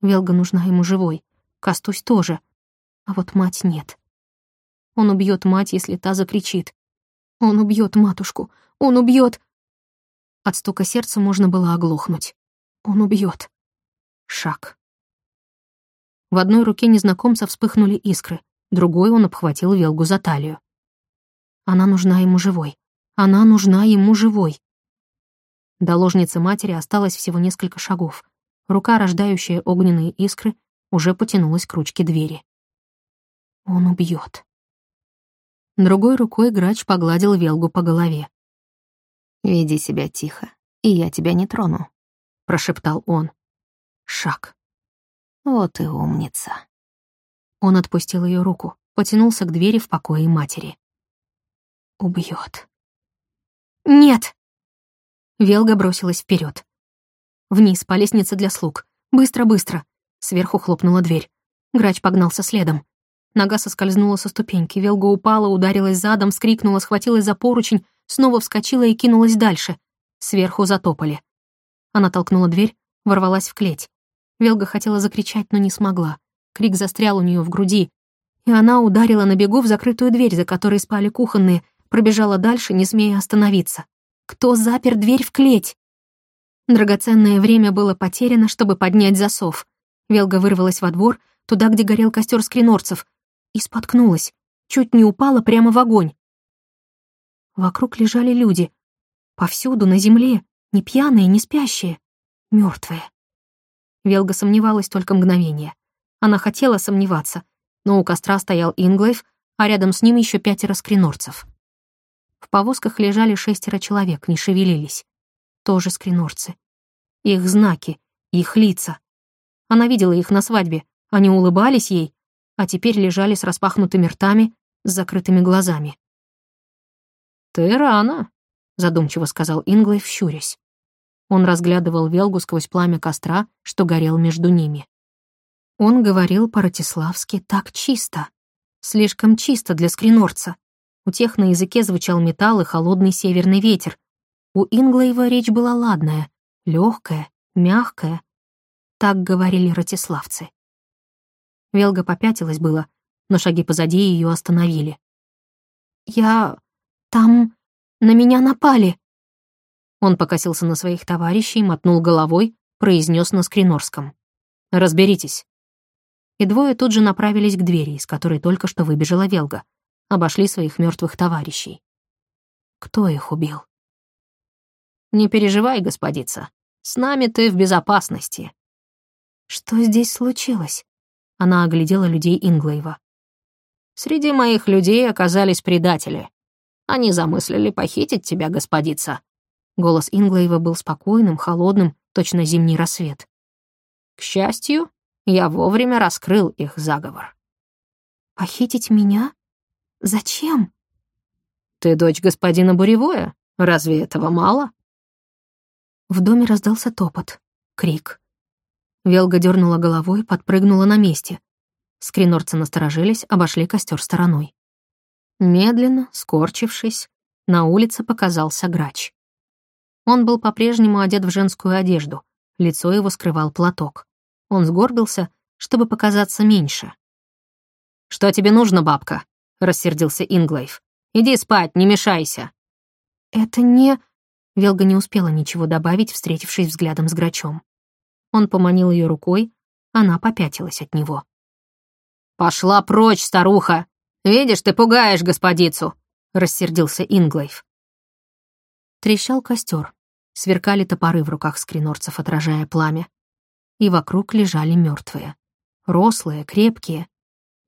Велга нужна ему живой, Кастусь тоже, а вот мать нет. Он убьет мать, если та закричит. Он убьет матушку, он убьет. От стука сердца можно было оглохнуть. Он убьет. Шаг. В одной руке незнакомца вспыхнули искры, другой он обхватил Велгу за талию. Она нужна ему живой. Она нужна ему живой. До ложницы матери осталось всего несколько шагов. Рука, рождающая огненные искры, уже потянулась к ручке двери. Он убьет. Другой рукой грач погладил Велгу по голове. «Веди себя тихо, и я тебя не трону», — прошептал он. Шаг. «Вот и умница». Он отпустил ее руку, потянулся к двери в покое матери. Убьет. «Нет!» Велга бросилась вперед. Вниз, по лестнице для слуг. Быстро-быстро. Сверху хлопнула дверь. Грач погнался следом. Нога соскользнула со ступеньки. Велга упала, ударилась задом, скрикнула, схватилась за поручень, снова вскочила и кинулась дальше. Сверху затопали. Она толкнула дверь, ворвалась в клеть. Велга хотела закричать, но не смогла. Крик застрял у нее в груди, и она ударила на бегу в закрытую дверь, за которой спали кухонные, пробежала дальше, не смея остановиться. Кто запер дверь в клеть? Драгоценное время было потеряно, чтобы поднять засов. Велга вырвалась во двор, туда, где горел костер скринорцев, и споткнулась, чуть не упала прямо в огонь. Вокруг лежали люди. Повсюду, на земле, не пьяные, не спящие, мертвые. Велга сомневалась только мгновение. Она хотела сомневаться, но у костра стоял Инглейв, а рядом с ним еще пятеро скринорцев. В повозках лежали шестеро человек, не шевелились. Тоже скринорцы. Их знаки, их лица. Она видела их на свадьбе. Они улыбались ей, а теперь лежали с распахнутыми ртами, с закрытыми глазами. «Ты рано», — задумчиво сказал Инглей, щурясь. Он разглядывал Велгу сквозь пламя костра, что горел между ними. Он говорил по-ратиславски так чисто. Слишком чисто для скринорца. У тех на языке звучал металл и холодный северный ветер. У Инглейва речь была ладная, легкая, мягкая. Так говорили ратиславцы. Велга попятилась было, но шаги позади ее остановили. «Я... там... на меня напали!» Он покосился на своих товарищей, мотнул головой, произнес на скринорском. «Разберитесь». И двое тут же направились к двери, из которой только что выбежала Велга обошли своих мертвых товарищей. Кто их убил? «Не переживай, господица. С нами ты в безопасности». «Что здесь случилось?» Она оглядела людей Инглейва. «Среди моих людей оказались предатели. Они замыслили похитить тебя, господица». Голос Инглейва был спокойным, холодным, точно зимний рассвет. «К счастью, я вовремя раскрыл их заговор». «Похитить меня?» Зачем? Ты дочь господина Буревое? Разве этого мало? В доме раздался топот, крик. Велга дернула головой, подпрыгнула на месте. Скринорцы насторожились, обошли костер стороной. Медленно, скорчившись, на улице показался грач. Он был по-прежнему одет в женскую одежду, лицо его скрывал платок. Он сгорбился, чтобы показаться меньше. «Что тебе нужно, бабка?» — рассердился Инглейв. «Иди спать, не мешайся». «Это не...» Велга не успела ничего добавить, встретившись взглядом с Грачом. Он поманил ее рукой, она попятилась от него. «Пошла прочь, старуха! Видишь, ты пугаешь господицу!» — рассердился Инглейв. Трещал костер, сверкали топоры в руках скринорцев, отражая пламя. И вокруг лежали мертвые, рослые, крепкие.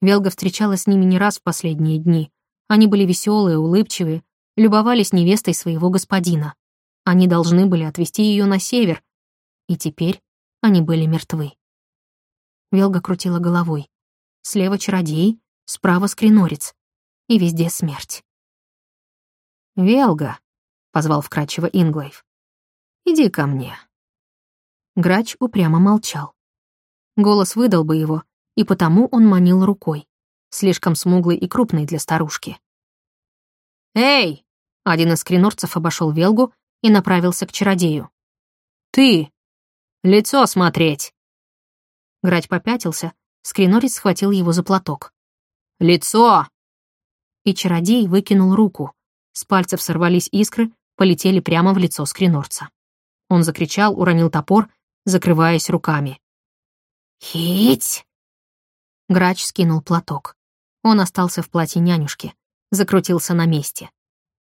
Велга встречалась с ними не раз в последние дни. Они были веселые, улыбчивые, любовались невестой своего господина. Они должны были отвезти ее на север, и теперь они были мертвы. Велга крутила головой. Слева чародей, справа скринорец. И везде смерть. «Велга», — позвал вкрадчиво Инглейв, — «иди ко мне». Грач упрямо молчал. Голос выдал бы его, и потому он манил рукой, слишком смуглый и крупный для старушки. «Эй!» — один из скринорцев обошел Велгу и направился к чародею. «Ты! Лицо смотреть!» Грач попятился, скринорец схватил его за платок. «Лицо!» И чародей выкинул руку. С пальцев сорвались искры, полетели прямо в лицо скринорца. Он закричал, уронил топор, закрываясь руками. «Хить!» Грач скинул платок. Он остался в платье нянюшки, закрутился на месте.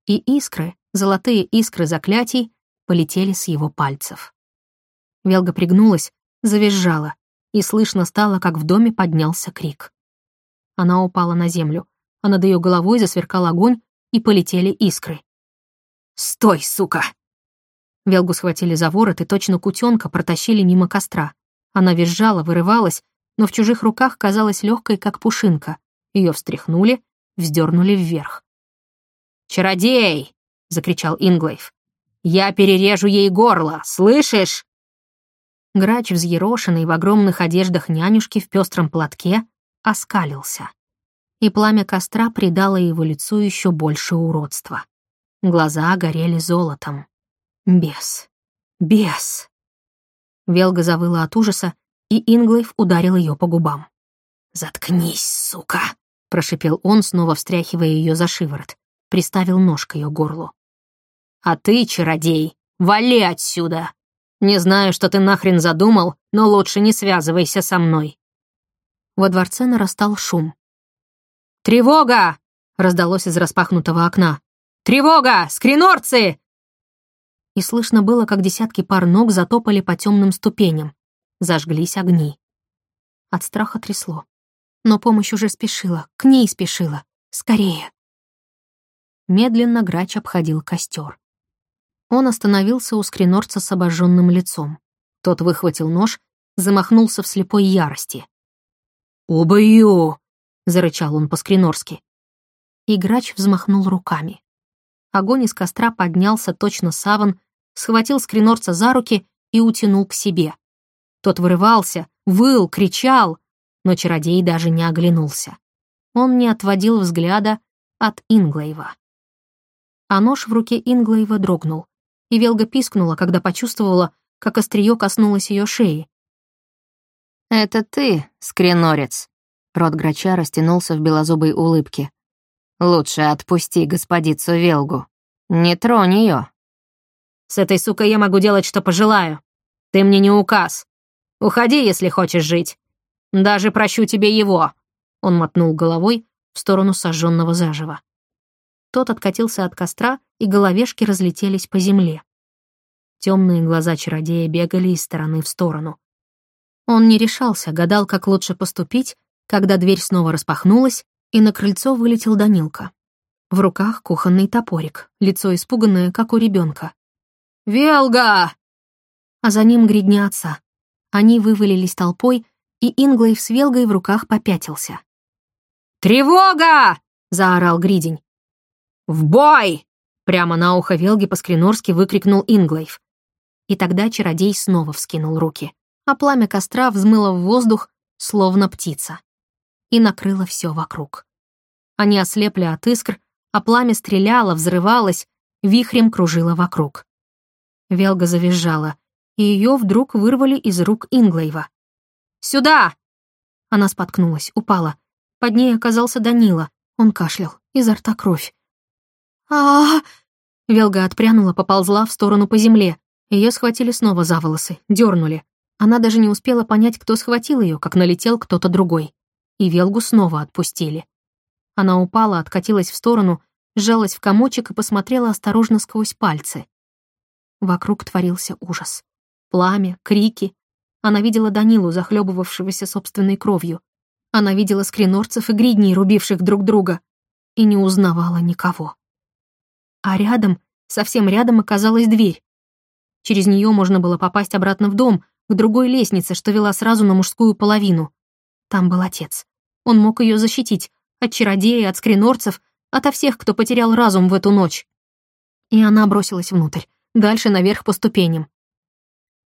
И искры, золотые искры заклятий, полетели с его пальцев. Велга пригнулась, завизжала, и слышно стало, как в доме поднялся крик. Она упала на землю, а над ее головой засверкал огонь, и полетели искры. «Стой, сука!» Велгу схватили за ворот и точно кутенка протащили мимо костра. Она визжала, вырывалась, но в чужих руках казалась легкой, как пушинка. Ее встряхнули, вздернули вверх. «Чародей!» — закричал Инглейв. «Я перережу ей горло, слышишь?» Грач, взъерошенный в огромных одеждах нянюшки в пестром платке, оскалился. И пламя костра придало его лицу еще больше уродства. Глаза горели золотом. Бес. Бес. Велга завыла от ужаса, и Инглейв ударил ее по губам. «Заткнись, сука!» — прошипел он, снова встряхивая ее за шиворот. Приставил нож к ее горлу. «А ты, чародей, вали отсюда! Не знаю, что ты нахрен задумал, но лучше не связывайся со мной». Во дворце нарастал шум. «Тревога!» — раздалось из распахнутого окна. «Тревога! Скринорцы!» И слышно было, как десятки пар ног затопали по темным ступеням. Зажглись огни. От страха трясло. Но помощь уже спешила, к ней спешила. Скорее. Медленно грач обходил костер. Он остановился у скринорца с обожженным лицом. Тот выхватил нож, замахнулся в слепой ярости. «Убью!» — зарычал он по-скринорски. И грач взмахнул руками. Огонь из костра поднялся точно саван, схватил скринорца за руки и утянул к себе. Тот вырывался, выл, кричал, но чародей даже не оглянулся. Он не отводил взгляда от Инглейва. А нож в руке Инглейва дрогнул и Велга пискнула, когда почувствовала, как острие коснулось ее шеи. «Это ты, скринорец?» Рот грача растянулся в белозубой улыбке. «Лучше отпусти господицу Велгу. Не тронь ее. «С этой сукой я могу делать, что пожелаю. Ты мне не указ. Уходи, если хочешь жить. Даже прощу тебе его». Он мотнул головой в сторону сожженного зажива. Тот откатился от костра, и головешки разлетелись по земле. Темные глаза чародея бегали из стороны в сторону. Он не решался, гадал, как лучше поступить, когда дверь снова распахнулась, и на крыльцо вылетел Данилка. В руках кухонный топорик, лицо испуганное, как у ребенка. «Велга!» А за ним гридня отца. Они вывалились толпой, и Инглейв с Велгой в руках попятился. «Тревога!» — заорал Гридень. «В бой!» — прямо на ухо Велги по-скринорски выкрикнул Инглейв. И тогда чародей снова вскинул руки, а пламя костра взмыло в воздух, словно птица, и накрыло все вокруг. Они ослепли от искр, а пламя стреляло, взрывалось, вихрем кружило вокруг. Велга завизжала, и ее вдруг вырвали из рук Инглейва. «Сюда!» Она споткнулась, упала. Под ней оказался Данила, Он кашлял, изо рта кровь. а, Велга отпрянула, поползла в сторону по земле. Ее схватили снова за волосы, дернули. Она даже не успела понять, кто схватил ее, как налетел кто-то другой. И Велгу снова отпустили. Она упала, откатилась в сторону, сжалась в комочек и посмотрела осторожно сквозь пальцы. Вокруг творился ужас. Пламя, крики. Она видела Данилу, захлебывавшегося собственной кровью. Она видела скринорцев и гридней, рубивших друг друга. И не узнавала никого. А рядом, совсем рядом оказалась дверь. Через нее можно было попасть обратно в дом, к другой лестнице, что вела сразу на мужскую половину. Там был отец. Он мог ее защитить от чародея, от скринорцев, ото всех, кто потерял разум в эту ночь. И она бросилась внутрь, дальше наверх по ступеням.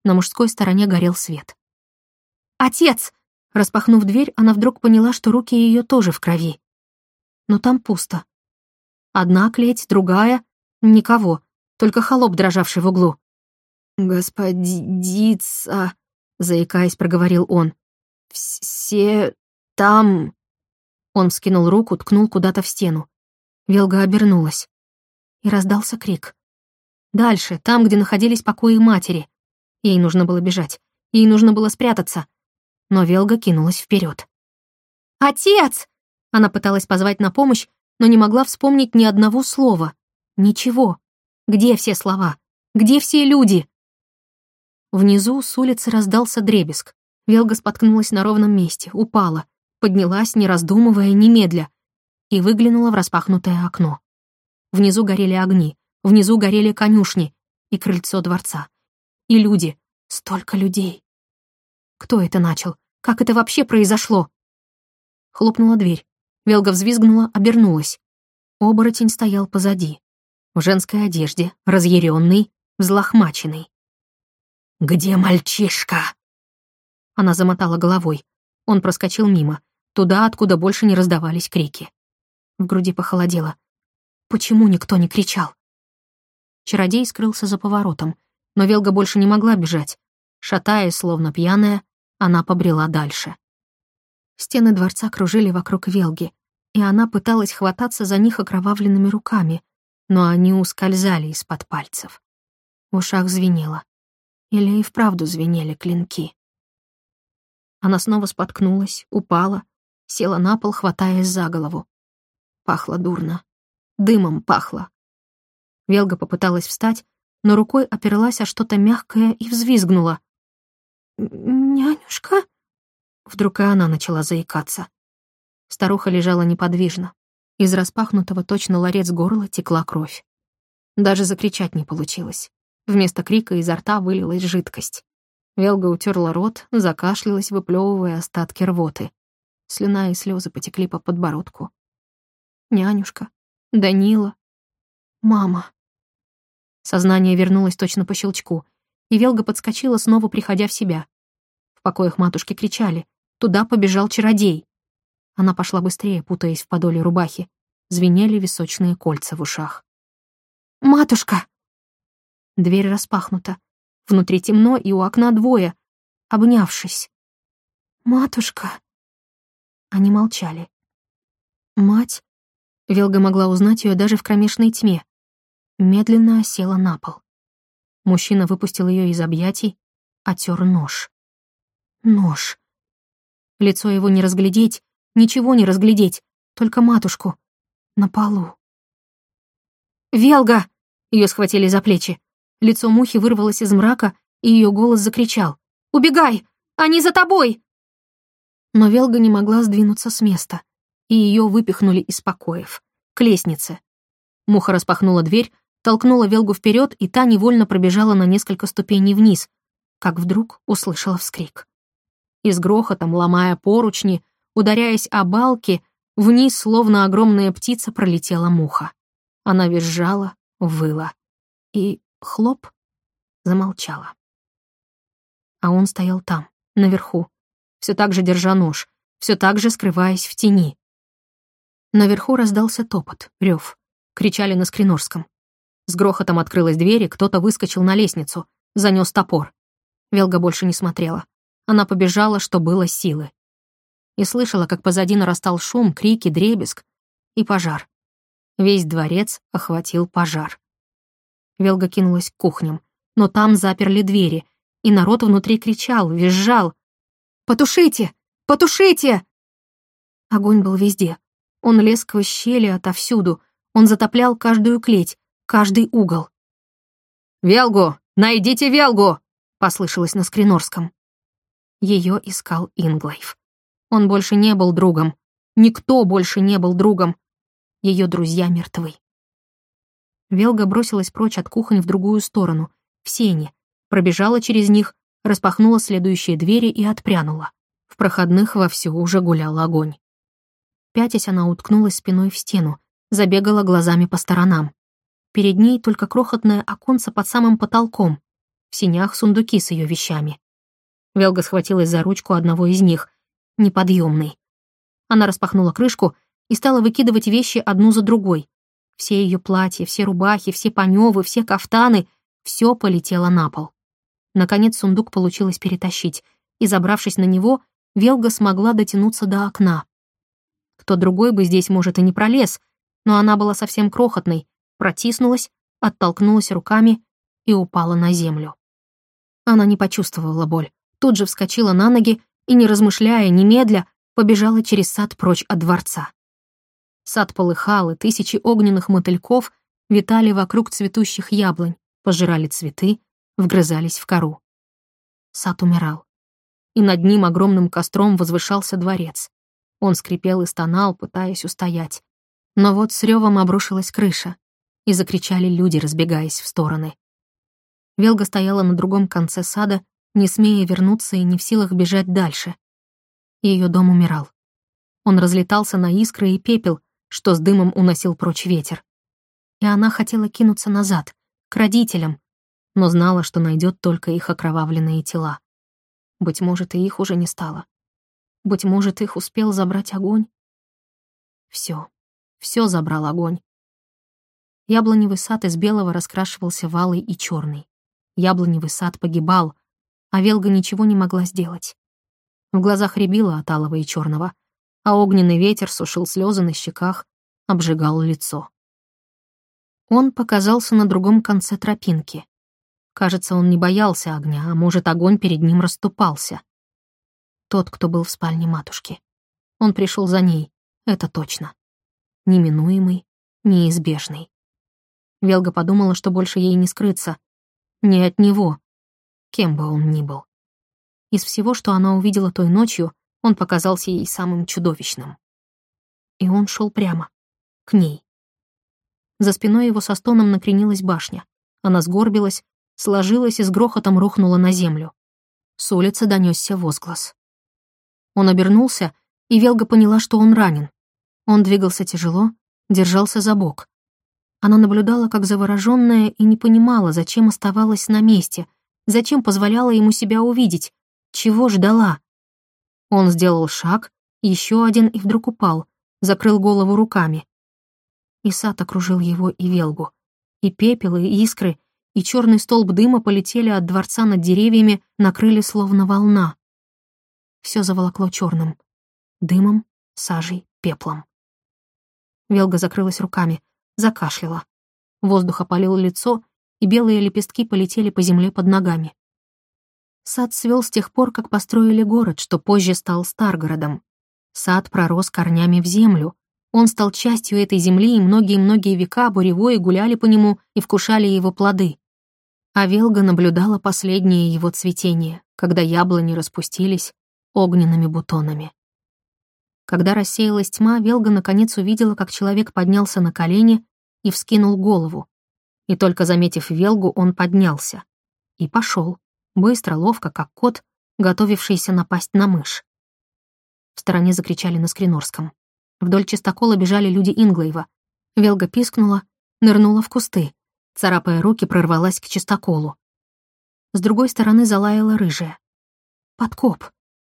На мужской стороне горел свет. «Отец!» Распахнув дверь, она вдруг поняла, что руки ее тоже в крови. Но там пусто. Одна клеть, другая — никого, только холоп, дрожавший в углу. «Господица», — заикаясь, проговорил он, — «все там...» Он вскинул руку, ткнул куда-то в стену. Велга обернулась. И раздался крик. Дальше, там, где находились покои матери. Ей нужно было бежать. Ей нужно было спрятаться. Но Велга кинулась вперед. «Отец!» Она пыталась позвать на помощь, но не могла вспомнить ни одного слова. Ничего. Где все слова? Где все люди? Внизу с улицы раздался дребезг. Велга споткнулась на ровном месте, упала, поднялась, не раздумывая, немедля, и выглянула в распахнутое окно. Внизу горели огни, внизу горели конюшни и крыльцо дворца. И люди, столько людей. Кто это начал? Как это вообще произошло? Хлопнула дверь. Велга взвизгнула, обернулась. Оборотень стоял позади. В женской одежде, разъяренный, взлохмаченный. «Где мальчишка?» Она замотала головой. Он проскочил мимо, туда, откуда больше не раздавались крики. В груди похолодело. Почему никто не кричал? Чародей скрылся за поворотом, но Велга больше не могла бежать. Шатаясь, словно пьяная, она побрела дальше. Стены дворца кружили вокруг Велги, и она пыталась хвататься за них окровавленными руками, но они ускользали из-под пальцев. В ушах звенело. Или и вправду звенели клинки. Она снова споткнулась, упала, села на пол, хватаясь за голову. Пахло дурно. Дымом пахло. Велга попыталась встать, но рукой оперлась о что-то мягкое и взвизгнула. «Нянюшка?» Вдруг и она начала заикаться. Старуха лежала неподвижно. Из распахнутого точно ларец горла текла кровь. Даже закричать не получилось. Вместо крика изо рта вылилась жидкость. Велга утерла рот, закашлялась, выплевывая остатки рвоты. Слюна и слезы потекли по подбородку. Нянюшка, Данила, мама. Сознание вернулось точно по щелчку, и Велга подскочила, снова приходя в себя. В покоях матушки кричали. Туда побежал чародей. Она пошла быстрее, путаясь в подоле рубахи. Звенели височные кольца в ушах. «Матушка!» Дверь распахнута. Внутри темно, и у окна двое, обнявшись. «Матушка!» Они молчали. Мать, Велга могла узнать ее даже в кромешной тьме, медленно осела на пол. Мужчина выпустил ее из объятий, отер нож. Нож. Лицо его не разглядеть, ничего не разглядеть, только матушку. На полу. «Велга!» — ее схватили за плечи. Лицо мухи вырвалось из мрака, и ее голос закричал. «Убегай! Они за тобой!» Но Велга не могла сдвинуться с места, и ее выпихнули из покоев, к лестнице. Муха распахнула дверь, толкнула Велгу вперед, и та невольно пробежала на несколько ступеней вниз, как вдруг услышала вскрик. И с грохотом, ломая поручни, ударяясь о балки, вниз, словно огромная птица, пролетела муха. Она визжала, выла. И Хлоп замолчала. А он стоял там, наверху, все так же держа нож, все так же скрываясь в тени. Наверху раздался топот, рев. Кричали на скринорском. С грохотом открылась дверь, и кто-то выскочил на лестницу, занес топор. Велга больше не смотрела. Она побежала, что было силы. И слышала, как позади нарастал шум, крики, дребезг. и пожар. Весь дворец охватил пожар. Велга кинулась к кухням, но там заперли двери, и народ внутри кричал, визжал. «Потушите! Потушите!» Огонь был везде. Он лез сквозь щели отовсюду. Он затоплял каждую клеть, каждый угол. «Велгу! Найдите Велгу!» — послышалось на скринорском. Ее искал Инглайв. Он больше не был другом. Никто больше не был другом. Ее друзья мертвы. Велга бросилась прочь от кухонь в другую сторону, в сени, пробежала через них, распахнула следующие двери и отпрянула. В проходных вовсю уже гулял огонь. Пятясь, она уткнулась спиной в стену, забегала глазами по сторонам. Перед ней только крохотное оконце под самым потолком, в синях сундуки с ее вещами. Велга схватилась за ручку одного из них, неподъемный. Она распахнула крышку и стала выкидывать вещи одну за другой. Все ее платья, все рубахи, все паневы, все кафтаны — все полетело на пол. Наконец сундук получилось перетащить, и, забравшись на него, Велга смогла дотянуться до окна. Кто другой бы здесь, может, и не пролез, но она была совсем крохотной, протиснулась, оттолкнулась руками и упала на землю. Она не почувствовала боль, тут же вскочила на ноги и, не размышляя, немедля, побежала через сад прочь от дворца. Сад полыхал, и тысячи огненных мотыльков витали вокруг цветущих яблонь, пожирали цветы, вгрызались в кору. Сад умирал. И над ним огромным костром возвышался дворец. Он скрипел и стонал, пытаясь устоять. Но вот с ревом обрушилась крыша, и закричали люди, разбегаясь в стороны. Велга стояла на другом конце сада, не смея вернуться и не в силах бежать дальше. Ее дом умирал. Он разлетался на искры и пепел, что с дымом уносил прочь ветер. И она хотела кинуться назад, к родителям, но знала, что найдет только их окровавленные тела. Быть может, и их уже не стало. Быть может, их успел забрать огонь? Все, все забрал огонь. Яблоневый сад из белого раскрашивался валой и черный. Яблоневый сад погибал, а Велга ничего не могла сделать. В глазах рябило от алого и черного, а огненный ветер сушил слезы на щеках, обжигал лицо. Он показался на другом конце тропинки. Кажется, он не боялся огня, а может, огонь перед ним расступался. Тот, кто был в спальне матушки. Он пришел за ней, это точно. Неминуемый, неизбежный. Велга подумала, что больше ей не скрыться. Не от него, кем бы он ни был. Из всего, что она увидела той ночью, он показался ей самым чудовищным. И он шел прямо, к ней. За спиной его со стоном накренилась башня. Она сгорбилась, сложилась и с грохотом рухнула на землю. С улицы донесся возглас. Он обернулся, и Велга поняла, что он ранен. Он двигался тяжело, держался за бок. Она наблюдала, как заворожённая, и не понимала, зачем оставалась на месте, зачем позволяла ему себя увидеть, чего ждала. Он сделал шаг, еще один и вдруг упал, закрыл голову руками. И сад окружил его и Велгу. И пепел, и искры, и черный столб дыма полетели от дворца над деревьями, накрыли словно волна. Все заволокло черным. Дымом, сажей, пеплом. Велга закрылась руками, закашляла. Воздух опалил лицо, и белые лепестки полетели по земле под ногами. Сад свел с тех пор, как построили город, что позже стал Старгородом. Сад пророс корнями в землю. Он стал частью этой земли, и многие-многие века буревой гуляли по нему и вкушали его плоды. А Велга наблюдала последнее его цветение, когда яблони распустились, огненными бутонами. Когда рассеялась тьма, Велга наконец увидела, как человек поднялся на колени и вскинул голову. И только заметив Велгу, он поднялся. И пошел, быстро, ловко, как кот, готовившийся напасть на мышь. В стороне закричали на Скринорском. Вдоль чистокола бежали люди Инглейва. Велга пискнула, нырнула в кусты. Царапая руки, прорвалась к чистоколу. С другой стороны залаяла рыжая. Подкоп.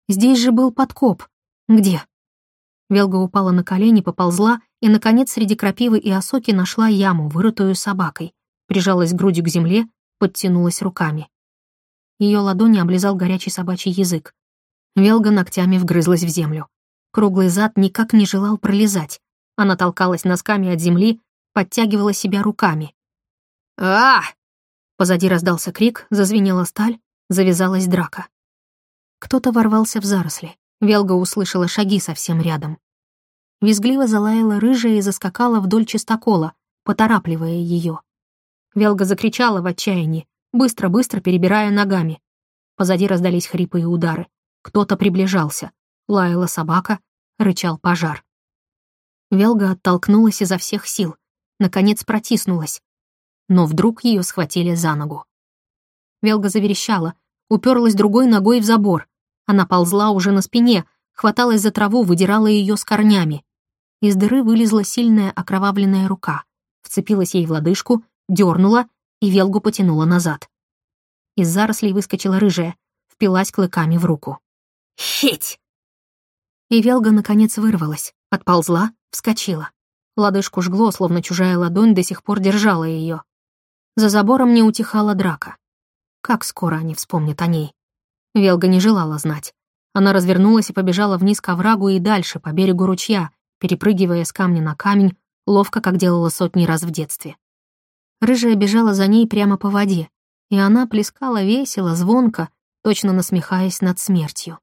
Здесь же был подкоп. Где? Велга упала на колени, поползла и, наконец, среди крапивы и осоки нашла яму, вырытую собакой. Прижалась грудью к земле, подтянулась руками. Ее ладони облизал горячий собачий язык. Велга ногтями вгрызлась в землю. Круглый зад никак не желал пролезать. Она толкалась носками от земли, подтягивала себя руками. а Позади раздался крик, зазвенела сталь, завязалась драка. Кто-то ворвался в заросли. Велга услышала шаги совсем рядом. Визгливо залаяла рыжая и заскакала вдоль чистокола, поторапливая ее. Велга закричала в отчаянии, быстро-быстро перебирая ногами. Позади раздались хрипы и удары. Кто-то приближался. Лаяла собака, рычал пожар. Велга оттолкнулась изо всех сил, наконец протиснулась. Но вдруг ее схватили за ногу. Велга заверещала, уперлась другой ногой в забор. Она ползла уже на спине, хваталась за траву, выдирала ее с корнями. Из дыры вылезла сильная окровавленная рука, вцепилась ей в лодыжку, дернула и Велгу потянула назад. Из зарослей выскочила рыжая, впилась клыками в руку. «Хить!» И Велга, наконец, вырвалась, отползла, вскочила. Лодыжку жгло, словно чужая ладонь до сих пор держала ее. За забором не утихала драка. Как скоро они вспомнят о ней? Велга не желала знать. Она развернулась и побежала вниз к оврагу и дальше, по берегу ручья, перепрыгивая с камня на камень, ловко, как делала сотни раз в детстве. Рыжая бежала за ней прямо по воде, и она плескала весело, звонко, точно насмехаясь над смертью.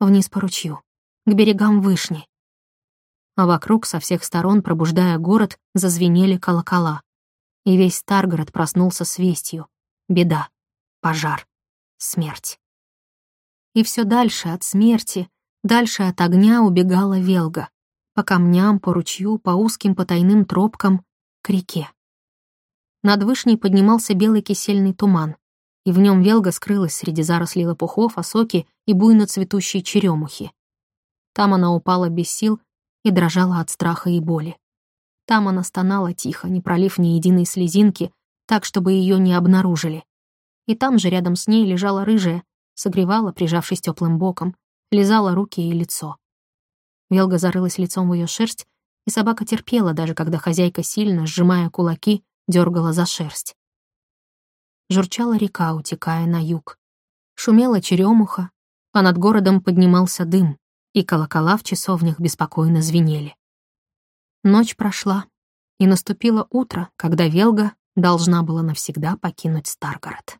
Вниз по ручью, к берегам вышни. А вокруг, со всех сторон, пробуждая город, зазвенели колокола. И весь Старгород проснулся с вестью. Беда, пожар, смерть. И все дальше от смерти, дальше от огня убегала Велга по камням, по ручью, по узким потайным тропкам, к реке. Над вышней поднимался белый кисельный туман, и в нем Велга скрылась среди зарослей лопухов, осоки и буйно цветущей черемухи. Там она упала без сил и дрожала от страха и боли. Там она стонала тихо, не пролив ни единой слезинки, так, чтобы ее не обнаружили. И там же рядом с ней лежала рыжая, согревала, прижавшись теплым боком, лизала руки и лицо. Велга зарылась лицом в ее шерсть, и собака терпела, даже когда хозяйка сильно, сжимая кулаки, дергала за шерсть. Журчала река, утекая на юг. Шумела черемуха, а над городом поднимался дым, и колокола в часовнях беспокойно звенели. Ночь прошла, и наступило утро, когда Велга должна была навсегда покинуть Старгород.